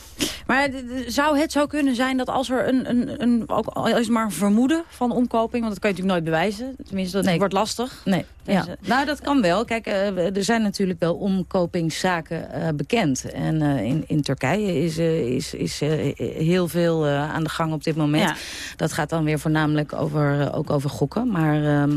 Maar zou het zo kunnen zijn dat als er een, een, een ook al is maar een vermoeden van omkoping... want dat kan je natuurlijk nooit bewijzen. Tenminste, dat nee. wordt lastig. Nee. Ja. Nou, dat kan wel. Kijk, uh, er zijn natuurlijk wel omkopingszaken uh, bekend. En uh, in, in Turkije is, is, is heel veel aan de gang op dit moment. Ja. Dat gaat dan weer voornamelijk over, ook over gokken. Maar, nee,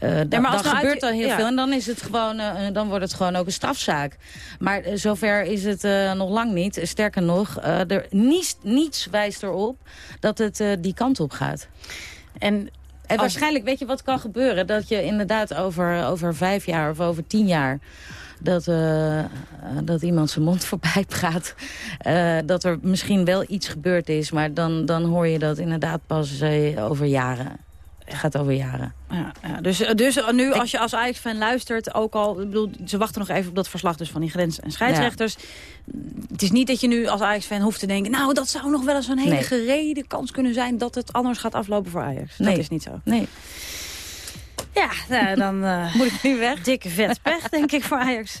maar dan nou gebeurt er heel ja. veel. En dan, is het gewoon, dan wordt het gewoon ook een strafzaak. Maar zover is het nog lang niet. Sterker nog, er, niets, niets wijst erop dat het die kant op gaat. En en waarschijnlijk, weet je wat kan gebeuren? Dat je inderdaad over, over vijf jaar of over tien jaar... Dat, uh, dat iemand zijn mond voorbij praat. Uh, dat er misschien wel iets gebeurd is. Maar dan, dan hoor je dat inderdaad pas uh, over jaren. Het gaat over jaren. Ja, ja. Dus, dus nu als je als Ajax-fan luistert, ook al, ik bedoel, ze wachten nog even op dat verslag dus van die grens- en scheidsrechters. Ja. Het is niet dat je nu als Ajax-fan hoeft te denken, nou, dat zou nog wel eens een hele nee. gereden kans kunnen zijn dat het anders gaat aflopen voor Ajax. Nee. Dat is niet zo. Nee. Ja, nou, dan uh, moet ik nu weg. Dikke vet pech, denk ik, voor Ajax.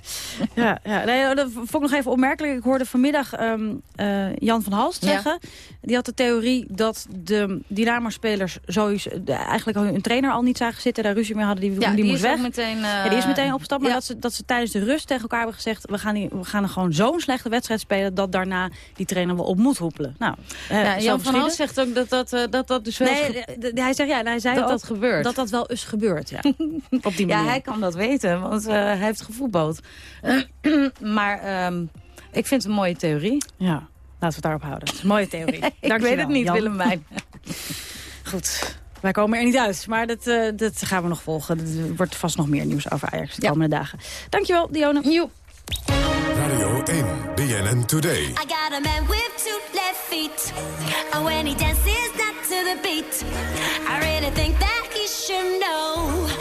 Ja, ja. Nee, dat vond ik nog even opmerkelijk. Ik hoorde vanmiddag um, uh, Jan van Halst zeggen. Ja. Die had de theorie dat de Dynamo-spelers sowieso eigenlijk hun trainer al niet zagen zitten. Daar ruzie mee hadden, die, ja, die, die moest weg. Meteen, uh, ja, die is meteen opgestapt. Maar dat, ze, dat ze tijdens de rust tegen elkaar hebben gezegd... we gaan, die, we gaan er gewoon zo'n slechte wedstrijd spelen... dat daarna die trainer wel op moet hoepelen. Nou, ja, Jan van Halst zegt ook dat dat, dat, dat dus wel... Nee, hij zegt, ja, hij zei dat ook, dat gebeurt. Dat dat wel eens gebeurt, ja. op die manier. Ja, hij kan dat weten, want uh, hij heeft gevoetbald. maar um, ik vind het een mooie theorie. Ja, laten we het daarop houden. Een mooie theorie. ik weet het niet, Jan. Willemijn. Goed. Wij komen er niet uit, maar dat, uh, dat gaan we nog volgen. Er wordt vast nog meer nieuws over Ajax de ja. komende dagen. Dankjewel, Dionne. Joep. Radio 1, BNN Today. I got a man with two left feet. And when he dances not to the beat. I really think that you know.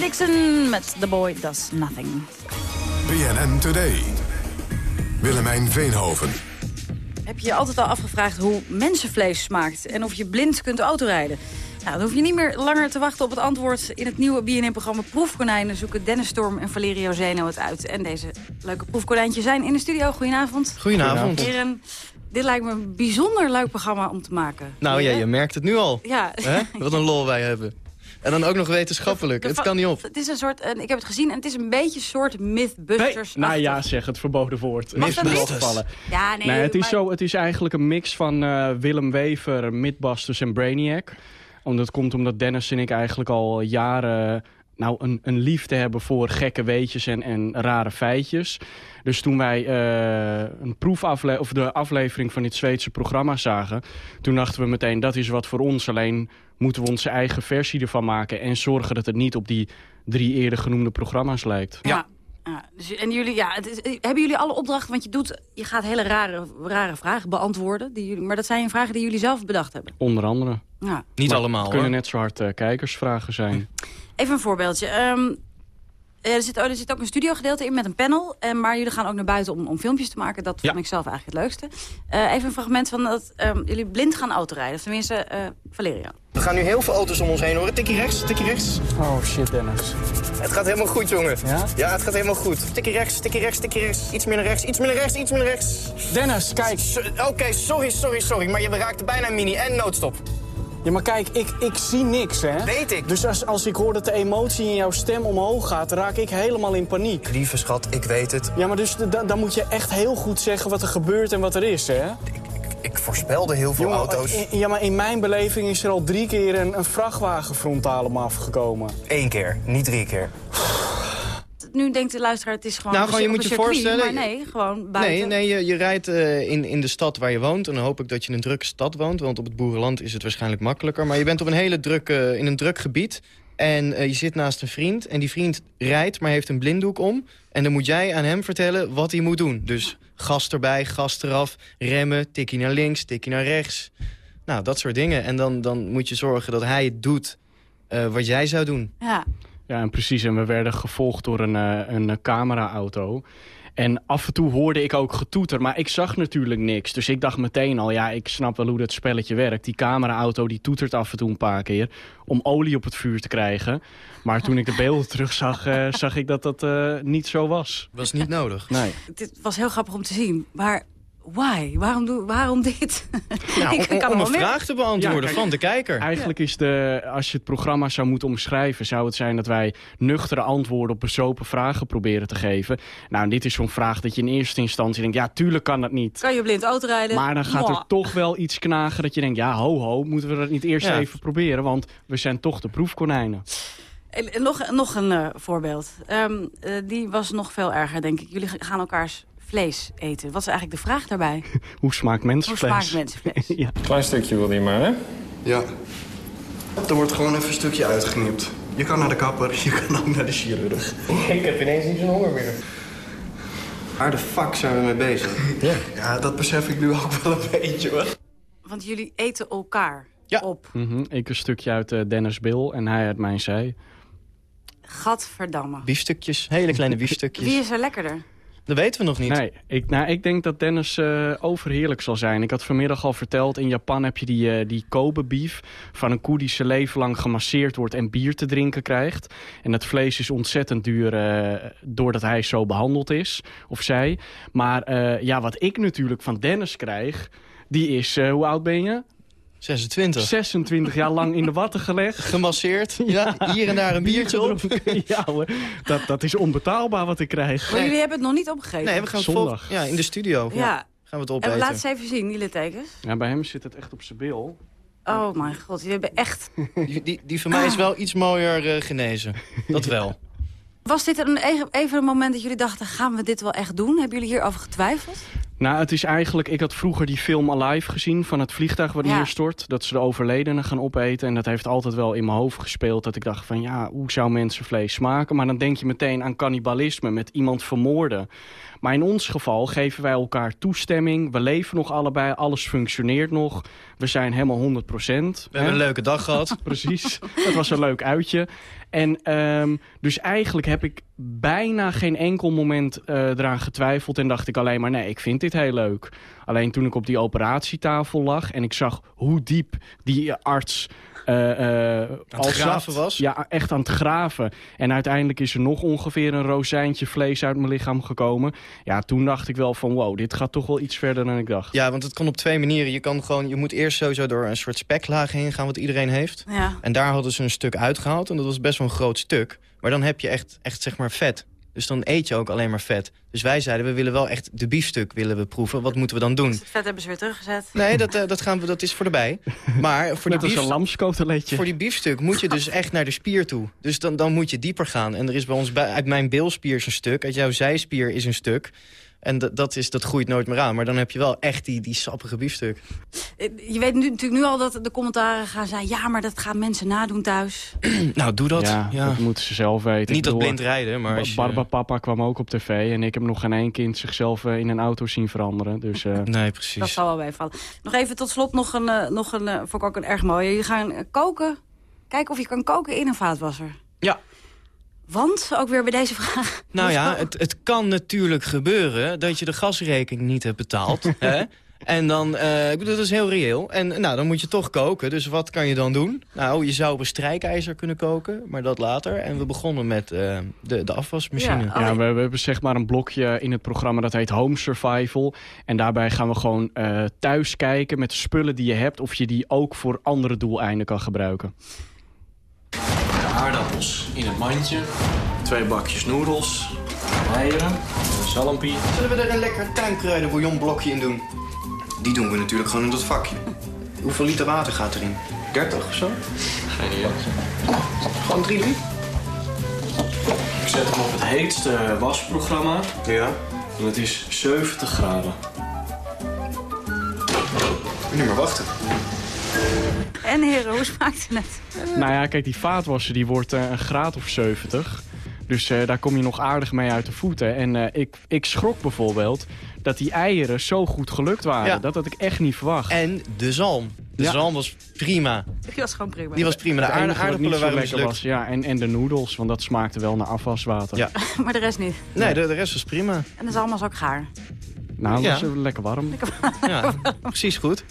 Dixon met The Boy Does Nothing. BNN Today. Willemijn Veenhoven. Heb je je altijd al afgevraagd hoe mensenvlees smaakt... en of je blind kunt autorijden? Nou, dan hoef je niet meer langer te wachten op het antwoord... in het nieuwe BNN-programma Proefkonijnen... zoeken Dennis Storm en Valerio Zeno het uit. En deze leuke proefkonijntjes zijn in de studio. Goedenavond. Goedenavond. Heren, dit lijkt me een bijzonder leuk programma om te maken. Nou ja, je merkt het nu al. Ja. Hè? Wat een lol wij hebben. En dan ook nog wetenschappelijk. Het kan niet op. Het is een soort, en ik heb het gezien, en het is een beetje een soort Mythbusters. Nou ja, zeg, het verboden woord. Mag dat niet? Opvallen. Ja, nee. Nee, het, is maar- zo, het is eigenlijk een mix van eh, Willem Wever, Mythbusters en Brainiac. Om, dat komt omdat Dennis en ik eigenlijk al jaren nou, een, een liefde hebben voor gekke weetjes en, en rare feitjes. Dus toen wij eh, een proefafle of de aflevering van dit Zweedse programma zagen... toen dachten we meteen, dat is wat voor ons. Alleen moeten we onze eigen versie ervan maken... en zorgen dat het niet op die drie eerder genoemde programma's lijkt. Ja. Ja, dus, en jullie, ja, het is, hebben jullie alle opdrachten? Want je, doet, je gaat hele rare, rare vragen beantwoorden. Die jullie, maar dat zijn vragen die jullie zelf bedacht hebben. Onder andere. Ja. Niet Maar allemaal, Het kunnen hoor. net zo hard eh, kijkersvragen zijn. Even een voorbeeldje. Ehm, er, zit, oh, er zit ook een studiogedeelte in met een panel. En, maar jullie gaan ook naar buiten om, om filmpjes te maken. Dat vond ik zelf eigenlijk het leukste. Eh, even een fragment van dat ehm, jullie blind gaan autorijden. Tenminste, eh Valeria. Er gaan nu heel veel auto's om ons heen horen. Tikkie rechts, tikkie rechts. Oh shit, Dennis. Het gaat helemaal goed, jongen. Ja? Ja, het gaat helemaal goed. Tikkie rechts, tikkie rechts, tikkie rechts. Iets meer naar rechts, iets meer naar rechts, iets meer naar rechts. Dennis, kijk. Oké, sorry, sorry, sorry. Maar je raakte bijna een mini en noodstop. Ja, maar kijk, ik, ik zie niks, hè? Weet ik. Dus als, als ik hoor dat de emotie in jouw stem omhoog gaat... raak ik helemaal in paniek. Lieve schat, ik weet het. Ja, maar dus da- dan moet je echt heel goed zeggen wat er gebeurt en wat er is, hè? Ik voorspelde heel veel Jongen, auto's. in- ja, maar in mijn beleving is er al drie keer een, een vrachtwagen frontaal op me afgekomen. Eén keer, niet drie keer. nu denkt de luisteraar, het is gewoon Nou, gewoon, je een moet je circuit, voorstellen- Maar nee, gewoon buiten. Nee, nee je, je rijdt eh, in, in de stad waar je woont. En dan hoop ik dat je in een drukke stad woont. Want op het boerenland is het waarschijnlijk makkelijker. Maar je bent op een hele drukke, in een druk gebied. En eh, je zit naast een vriend. En die vriend rijdt, maar heeft een blinddoek om. En dan moet jij aan hem vertellen wat hij moet doen. Dus gas erbij, gas eraf, remmen, tikkie naar links, tikkie naar rechts. Nou, dat soort dingen. En dan, dan moet je zorgen dat hij het doet eh, wat jij zou doen. Ja. Ja, en precies. En we werden gevolgd door een, eh, een camera-auto. En af en toe hoorde ik ook getoeter, maar ik zag natuurlijk niks. Dus ik dacht meteen al, ja, ik snap wel hoe dat spelletje werkt. Die camera-auto die toetert af en toe een paar keer om olie op het vuur te krijgen. Maar toen ik de beelden terugzag, eh zag ik dat dat eh, niet zo was. Was niet nodig. Nee. Dit was heel grappig om te zien. Maar why? Waarom, doe, waarom dit? Ja, Ik om, kan om wel een meer. vraag te beantwoorden Ja, kijk, van de kijker. Eigenlijk is de, als je het programma zou moeten omschrijven... zou het zijn dat wij nuchtere antwoorden op bezopen vragen proberen te geven. Nou, en dit is zo'n vraag dat je in eerste instantie denkt... ja, tuurlijk kan dat niet. Kan je blind autorijden? Maar dan gaat er toch wel iets knagen dat je denkt... ja, ho, ho, moeten we dat niet eerst Ja. even proberen? Want we zijn toch de proefkonijnen. En- en nog, nog een eh, voorbeeld. Ehm, eh, die was nog veel erger, denk ik. Jullie gaan elkaars vlees eten. Wat is eigenlijk de vraag daarbij? Hoe smaakt Hoe mensenvlees? smaakt mensenvlees? ja. Klein stukje wil je maar, hè? Ja. Er wordt gewoon even een stukje uitgeknipt. Je kan naar de kapper, je kan ook naar de chirurg. Ik heb ineens niet zo'n honger meer. Waar de fuck zijn we mee bezig? Ja. ja, dat besef ik nu ook wel een beetje, hoor. Want jullie eten elkaar op. Mhm, Ik een stukje uit eh, Dennis Bill en hij uit mijn zij. Gadverdamme. Biefstukjes, hele kleine biefstukjes. Wie is er lekkerder? Dat weten we nog niet. Nee, ik, nou, ik denk dat Dennis eh, overheerlijk zal zijn. Ik had vanmiddag al verteld, in Japan heb je die, eh, die Kobe beef... van een koe die zijn leven lang gemasseerd wordt en bier te drinken krijgt. En dat vlees is ontzettend duur eh, doordat hij zo behandeld is, of zij. Maar ja, wat ik natuurlijk van Dennis krijg, die is... hoe oud ben je? 26. 26 jaar lang in de watten gelegd. Gemasseerd. Ja, hier en daar een biertje op. ja hoor, dat, dat is onbetaalbaar wat ik krijg. Maar jullie hebben het nog niet opgegeten? Nee, we gaan het Zondag. ja, in de studio. Ja. Gaan we het En opeten. laat eens even zien, die littekens. Ja, bij hem zit het echt op zijn bil. Oh mijn god, jullie hebben echt... Die, die, die van mij is wel iets mooier eh, genezen. Dat wel. Was dit een, even een moment dat jullie dachten, gaan we dit wel echt doen? Hebben jullie hierover getwijfeld? Nou, het is eigenlijk... Ik had vroeger die film Alive gezien van het vliegtuig wat Ja. neerstort. Dat ze de overledenen gaan opeten. En dat heeft altijd wel in mijn hoofd gespeeld. Dat ik dacht van, ja, hoe zou mensenvlees smaken? Maar dan denk je meteen aan cannibalisme, met iemand vermoorden. Maar in ons geval geven wij elkaar toestemming. We leven nog allebei, alles functioneert nog. We zijn helemaal 100 procent. We hebben een leuke dag gehad. Precies, het was een leuk uitje. En ehm, dus eigenlijk heb ik bijna geen enkel moment eh, eraan getwijfeld... en dacht ik alleen maar, nee, ik vind dit heel leuk. Alleen toen ik op die operatietafel lag en ik zag hoe diep die arts... eh, eh, het graven was? Ja, echt aan het graven. En uiteindelijk is er nog ongeveer een rozijntje vlees uit mijn lichaam gekomen. Ja, toen dacht ik wel van wow, dit gaat toch wel iets verder dan ik dacht. Ja, want het kan op twee manieren. Je, kan gewoon, je moet eerst sowieso door een soort speklaag heen gaan... wat iedereen heeft. Ja. En daar hadden ze een stuk uitgehaald. En dat was best wel een groot stuk. Maar dan heb je echt, echt zeg maar vet. Dus dan eet je ook alleen maar vet. Dus wij zeiden, we willen wel echt de biefstuk willen we proeven. Wat moeten we dan doen? Het vet hebben ze weer teruggezet. Nee, dat, eh, dat, gaan we, dat is voor erbij. Maar voor, Net die als een biefstuk, lamscoteletje. voor die biefstuk moet je dus echt naar de spier toe. Dus dan, dan moet je dieper gaan. En er is bij ons, bij, uit mijn bilspier is een stuk. Uit jouw zijspier is een stuk. En dat, dat, is, dat groeit nooit meer aan. Maar dan heb je wel echt die, die sappige biefstuk. Eh, Je weet nu, natuurlijk nu al dat de commentaren gaan zijn... ja, maar dat gaan mensen nadoen thuis. nou, doe dat. Ja, Ja. dat moeten ze zelf weten. Niet Ik dat bedoel, blind rijden, maar Ba- als je- Barba Papa kwam ook op tv en ik heb nog geen één kind zichzelf eh, in een auto zien veranderen. Dus, eh, Nee, precies. Dat zal wel meevallen. Nog even tot slot nog een, nog een vond ik ook een erg mooie. Je gaan eh, koken. Kijken of je kan koken in een vaatwasser. Ja. Want, ook weer bij deze vraag. Nou ja, het, het kan natuurlijk gebeuren dat je de gasrekening niet hebt betaald. hè? En dan, eh, ik bedoel, dat is heel reëel. En nou, dan moet je toch koken. Dus wat kan je dan doen? Nou, je zou op een strijkijzer kunnen koken, maar dat later. En we begonnen met eh, de, de afwasmachine. Ja, we, we hebben zeg maar een blokje in het programma dat heet Home Survival. En daarbij gaan we gewoon eh, thuis kijken met de spullen die je hebt... of je die ook voor andere doeleinden kan gebruiken. Aardappels in het mandje. Twee bakjes noedels. Eieren. Zalmpie. Zullen we er een lekker tuinkruidenbouillonblokje in doen? Die doen we natuurlijk gewoon in dat vakje. Hoeveel liter water gaat erin? 30 of zo? Geen idee. Gewoon 3 liter? Ik zet hem op het heetste wasprogramma. Ja. En het is 70 graden. Nu maar wachten. En heren, hoe smaakt het? Nou ja, kijk, die vaatwasser die wordt eh, een graad of 70. Dus eh, daar kom je nog aardig mee uit de voeten. En eh, ik, ik schrok bijvoorbeeld dat die eieren zo goed gelukt waren. Ja. Dat had ik echt niet verwacht. En de zalm. De Ja. zalm was prima. Die was gewoon prima. Die was prima. De niet aardappelen waren lekker was. Ja, en, en de noedels, want dat smaakte wel naar afwaswater. Ja. maar de rest niet. Nee, de, de rest was prima. En de zalm was ook gaar. Nou, dat Ja. was eh, lekker warm. Ja, precies goed.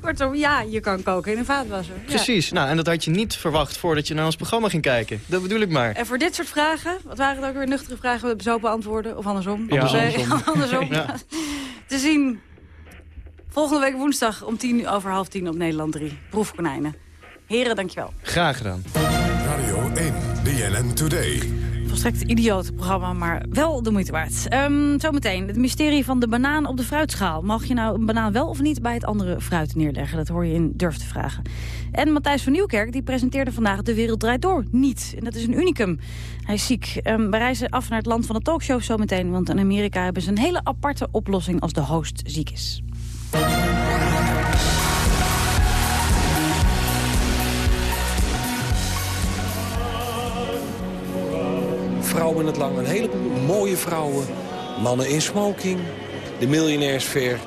Kortom, ja, je kan koken in een vaatwasser. Ja. Precies. Nou, en dat had je niet verwacht voordat je naar ons programma ging kijken. Dat bedoel ik maar. En voor dit soort vragen, wat waren het ook weer nuchtere vragen, bezopen antwoorden of andersom? Ja, Nee, andersom. andersom. Ja. Te zien volgende week woensdag om tien over half tien op Nederland 3. Proefkonijnen. Heren, dankjewel. Graag gedaan. Radio 1, BNN Today. Volstrekt idioot programma, maar wel de moeite waard. Ehm, zometeen, het mysterie van de banaan op de fruitschaal. Mag je nou een banaan wel of niet bij het andere fruit neerleggen? Dat hoor je in Durf te vragen. En Matthijs van Nieuwkerk die presenteerde vandaag De Wereld Draait Door. Niet. En dat is een unicum. Hij is ziek. Ehm, we reizen af naar het land van de talkshow zometeen. Want in Amerika hebben ze een hele aparte oplossing als de host ziek is. Vrouwen in het lang, een heleboel mooie vrouwen. Mannen in smoking, de miljonairsfair.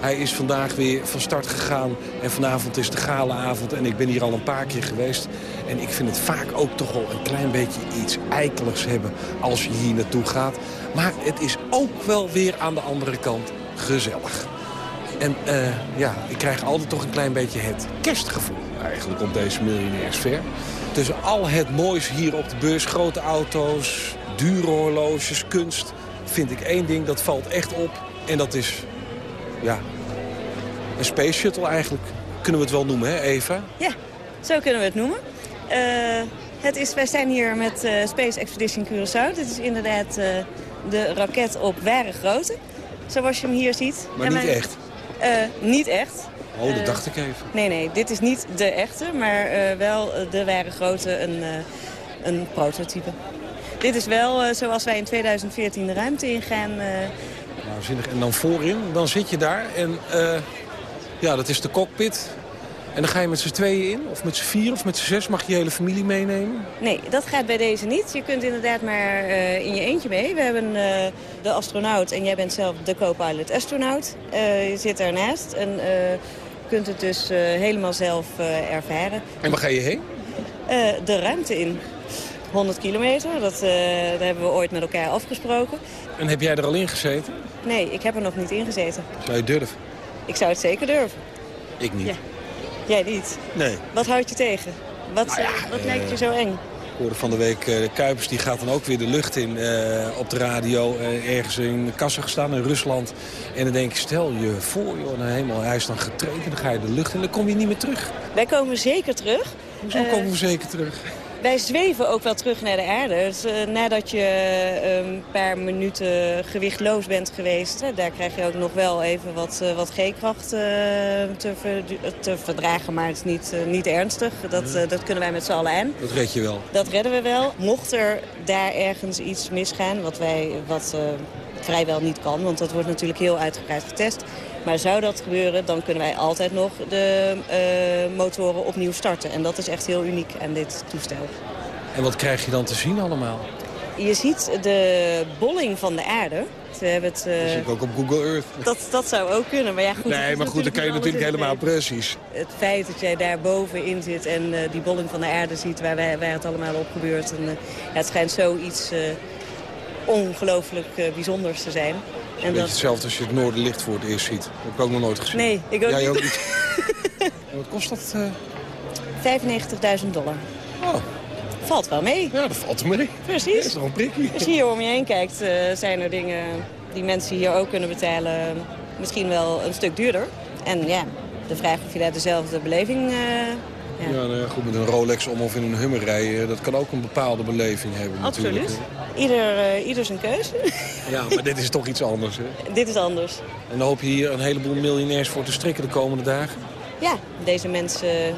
Hij is vandaag weer van start gegaan en vanavond is de galaavond. En ik ben hier al een paar keer geweest. En ik vind het vaak ook toch wel een klein beetje iets eikeligs hebben als je hier naartoe gaat. Maar het is ook wel weer aan de andere kant gezellig. En eh, ja, ik krijg altijd toch een klein beetje het kerstgevoel eigenlijk op deze miljonairsfair. Tussen al het moois hier op de beurs, grote auto's, dure horloges, kunst... vind ik één ding, dat valt echt op. En dat is, ja, een space shuttle eigenlijk. Kunnen we het wel noemen, hè Eva? Ja, zo kunnen we het noemen. Eh, het is, wij zijn hier met eh, Space Expedition Curaçao. Dit is inderdaad eh, de raket op ware grootte, zoals je hem hier ziet. Maar En niet echt. Niet echt. Oh, dat Eh, dacht ik even. Nee, nee, dit is niet de echte, maar eh, wel eh, de ware grootte, een, een prototype. Dit is wel zoals wij in 2014 de ruimte ingaan. Nou, zinnig. En dan voorin, dan zit je daar en ja, dat is de cockpit. En dan ga je met z'n tweeën in, of met z'n vier, of met z'n zes. Mag je je hele familie meenemen? Nee, dat gaat bij deze niet. Je kunt inderdaad maar in je eentje mee. We hebben de astronaut en jij bent zelf de co-pilot astronaut. Je zit daarnaast en kunt het dus eh, helemaal zelf eh, ervaren. En waar ga je heen? Eh, de ruimte in. 100 kilometer, dat, daar hebben we ooit met elkaar afgesproken. En heb jij er al in gezeten? Nee, ik heb er nog niet in gezeten. Zou je durven? Ik zou het zeker durven. Ik niet. Ja. Jij niet. Nee. Wat houdt je tegen? Wat, eh, wat lijkt je zo eng? Hoorde van de week, eh, de Kuipers die gaat dan ook weer de lucht in eh, op de radio. eh, ergens in Kazachstan, in Rusland. En dan denk ik, stel je voor, joh, nou, helemaal, hij is dan getraind en dan ga je de lucht in. Dan kom je niet meer terug. Wij komen zeker terug. Hoezo Eh, komen we zeker terug? Wij zweven ook wel terug naar de aarde. Dus, eh, nadat je een paar minuten gewichtloos bent geweest... hè, daar krijg je ook nog wel even wat, eh, wat G-kracht eh, te, te verdragen. Maar het is niet, niet ernstig. Dat, dat kunnen wij met z'n allen aan. Dat red je wel. Dat redden we wel. Mocht er daar ergens iets misgaan, wat, wij, wat vrijwel niet kan... want dat wordt natuurlijk heel uitgebreid getest... Maar zou dat gebeuren, dan kunnen wij altijd nog de eh, motoren opnieuw starten. En dat is echt heel uniek aan dit toestel. En wat krijg je dan te zien allemaal? Je ziet de bolling van de aarde. We hebben het, eh, Dat zie ik ook op Google Earth. dat, dat zou ook kunnen, maar ja goed. nee, maar goed, dan kan je natuurlijk helemaal precies. Het feit dat jij daar bovenin zit en eh, die bolling van de aarde ziet waar, wij, waar het allemaal op gebeurt. En, eh, ja, het schijnt zoiets eh ongelooflijk eh, bijzonders te zijn. Een beetje hetzelfde als je het Noorderlicht voor het eerst ziet. Dat heb ik ook nog nooit gezien. Nee, ik ook Jij niet. ook niet. En wat kost dat? eh? 95.000 dollar. Oh. Valt wel mee. Ja, dat valt mee. Precies. Dat is toch een prikkie. Als je hier om je heen kijkt, eh, zijn er dingen die mensen hier ook kunnen betalen. Misschien wel een stuk duurder. En ja, de vraag of je daar dezelfde beleving... Ja, nou ja, goed, met een Rolex om of in een Hummer rijden, dat kan ook een bepaalde beleving hebben natuurlijk. Absoluut. Ieder, eh, ieder zijn keuze. Ja, maar dit is toch iets anders, hè? Dit is anders. En dan hoop je hier een heleboel miljonairs voor te strikken de komende dagen. Ja, deze mensen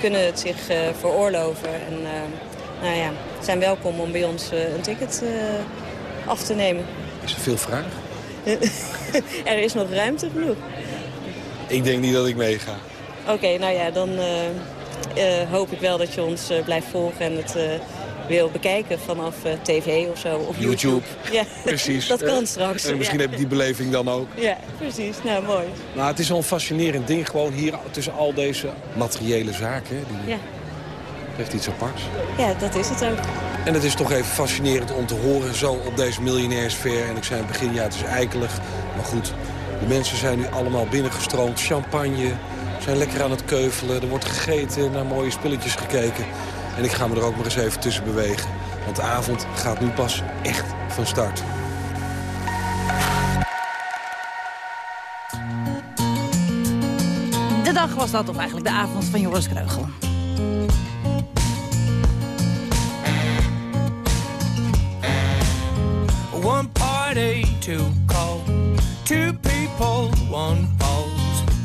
kunnen het zich eh, veroorloven. En eh, nou ja, zijn welkom om bij ons eh, een ticket eh, af te nemen. Is er veel vraag? er is nog ruimte genoeg. Ik denk niet dat ik meega. Oké, nou ja, dan eh, eh, hoop ik wel dat je ons eh, blijft volgen en het eh, wil bekijken vanaf eh, tv of zo. Of YouTube. Ja, Precies. dat kan Eh, straks. En misschien ja. heb ik die beleving dan ook. Ja, precies. Nou, mooi. Nou, het is wel een fascinerend ding gewoon hier tussen al deze materiële zaken. Die Ja. heeft iets aparts. ja, dat is het ook. En het is toch even fascinerend om te horen zo op deze miljonairsfair. En ik zei in het begin, ja, het is eikelig. Maar goed, de mensen zijn nu allemaal binnengestroomd. Champagne, zijn lekker aan het keuvelen. Er wordt gegeten, naar mooie spulletjes gekeken. En ik ga me er ook maar eens even tussen bewegen. Want de avond gaat nu pas echt van start. De dag was dat, of eigenlijk de avond van Joris Kreugel. One party to call, two people, one pause,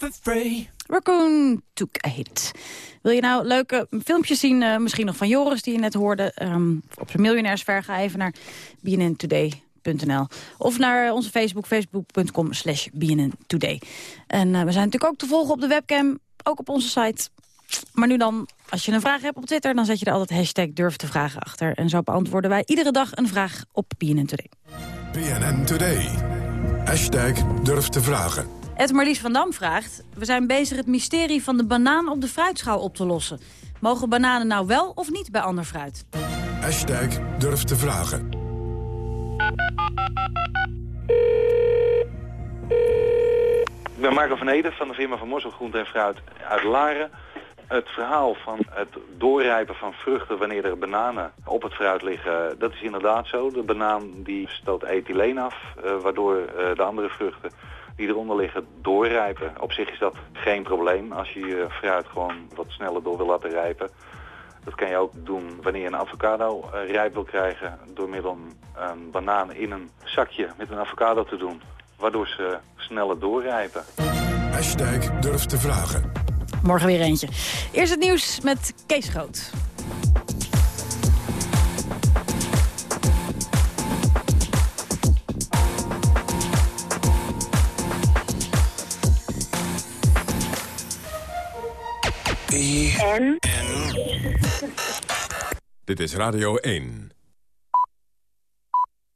for free. Raccoon Took a Hit. Wil je nou leuke filmpjes zien, eh, misschien nog van Joris die je net hoorde... ehm, op zijn miljonairsver, ga even naar bnntoday.nl. Of naar onze Facebook, facebook.com slash bnntoday. En eh, we zijn natuurlijk ook te volgen op de webcam, ook op onze site. Maar nu dan, als je een vraag hebt op Twitter... dan zet je er altijd hashtag durf te vragen achter. En zo beantwoorden wij iedere dag een vraag op BNN Today. BNN Today. Hashtag durf te vragen. Ed Marlies van Dam vraagt... we zijn bezig het mysterie van de banaan op de fruitschaal op te lossen. Mogen bananen nou wel of niet bij ander fruit? Hashtag durf te vragen. Ik ben Marco van Eden van de firma van Mossel Groente en Fruit uit Laren. Het verhaal van het doorrijpen van vruchten wanneer er bananen op het fruit liggen, dat is inderdaad zo. De banaan die stoot ethyleen af, eh, waardoor eh, de andere vruchten die eronder liggen doorrijpen. Op zich is dat geen probleem als je je fruit gewoon wat sneller door wil laten rijpen. Dat kan je ook doen wanneer je een avocado eh, rijp wil krijgen... door middel van een banaan in een zakje met een avocado te doen. Waardoor ze sneller doorrijpen. Hashtag durf te vragen. Morgen weer eentje. Eerst het nieuws met Kees Groot. Dit is Radio 1.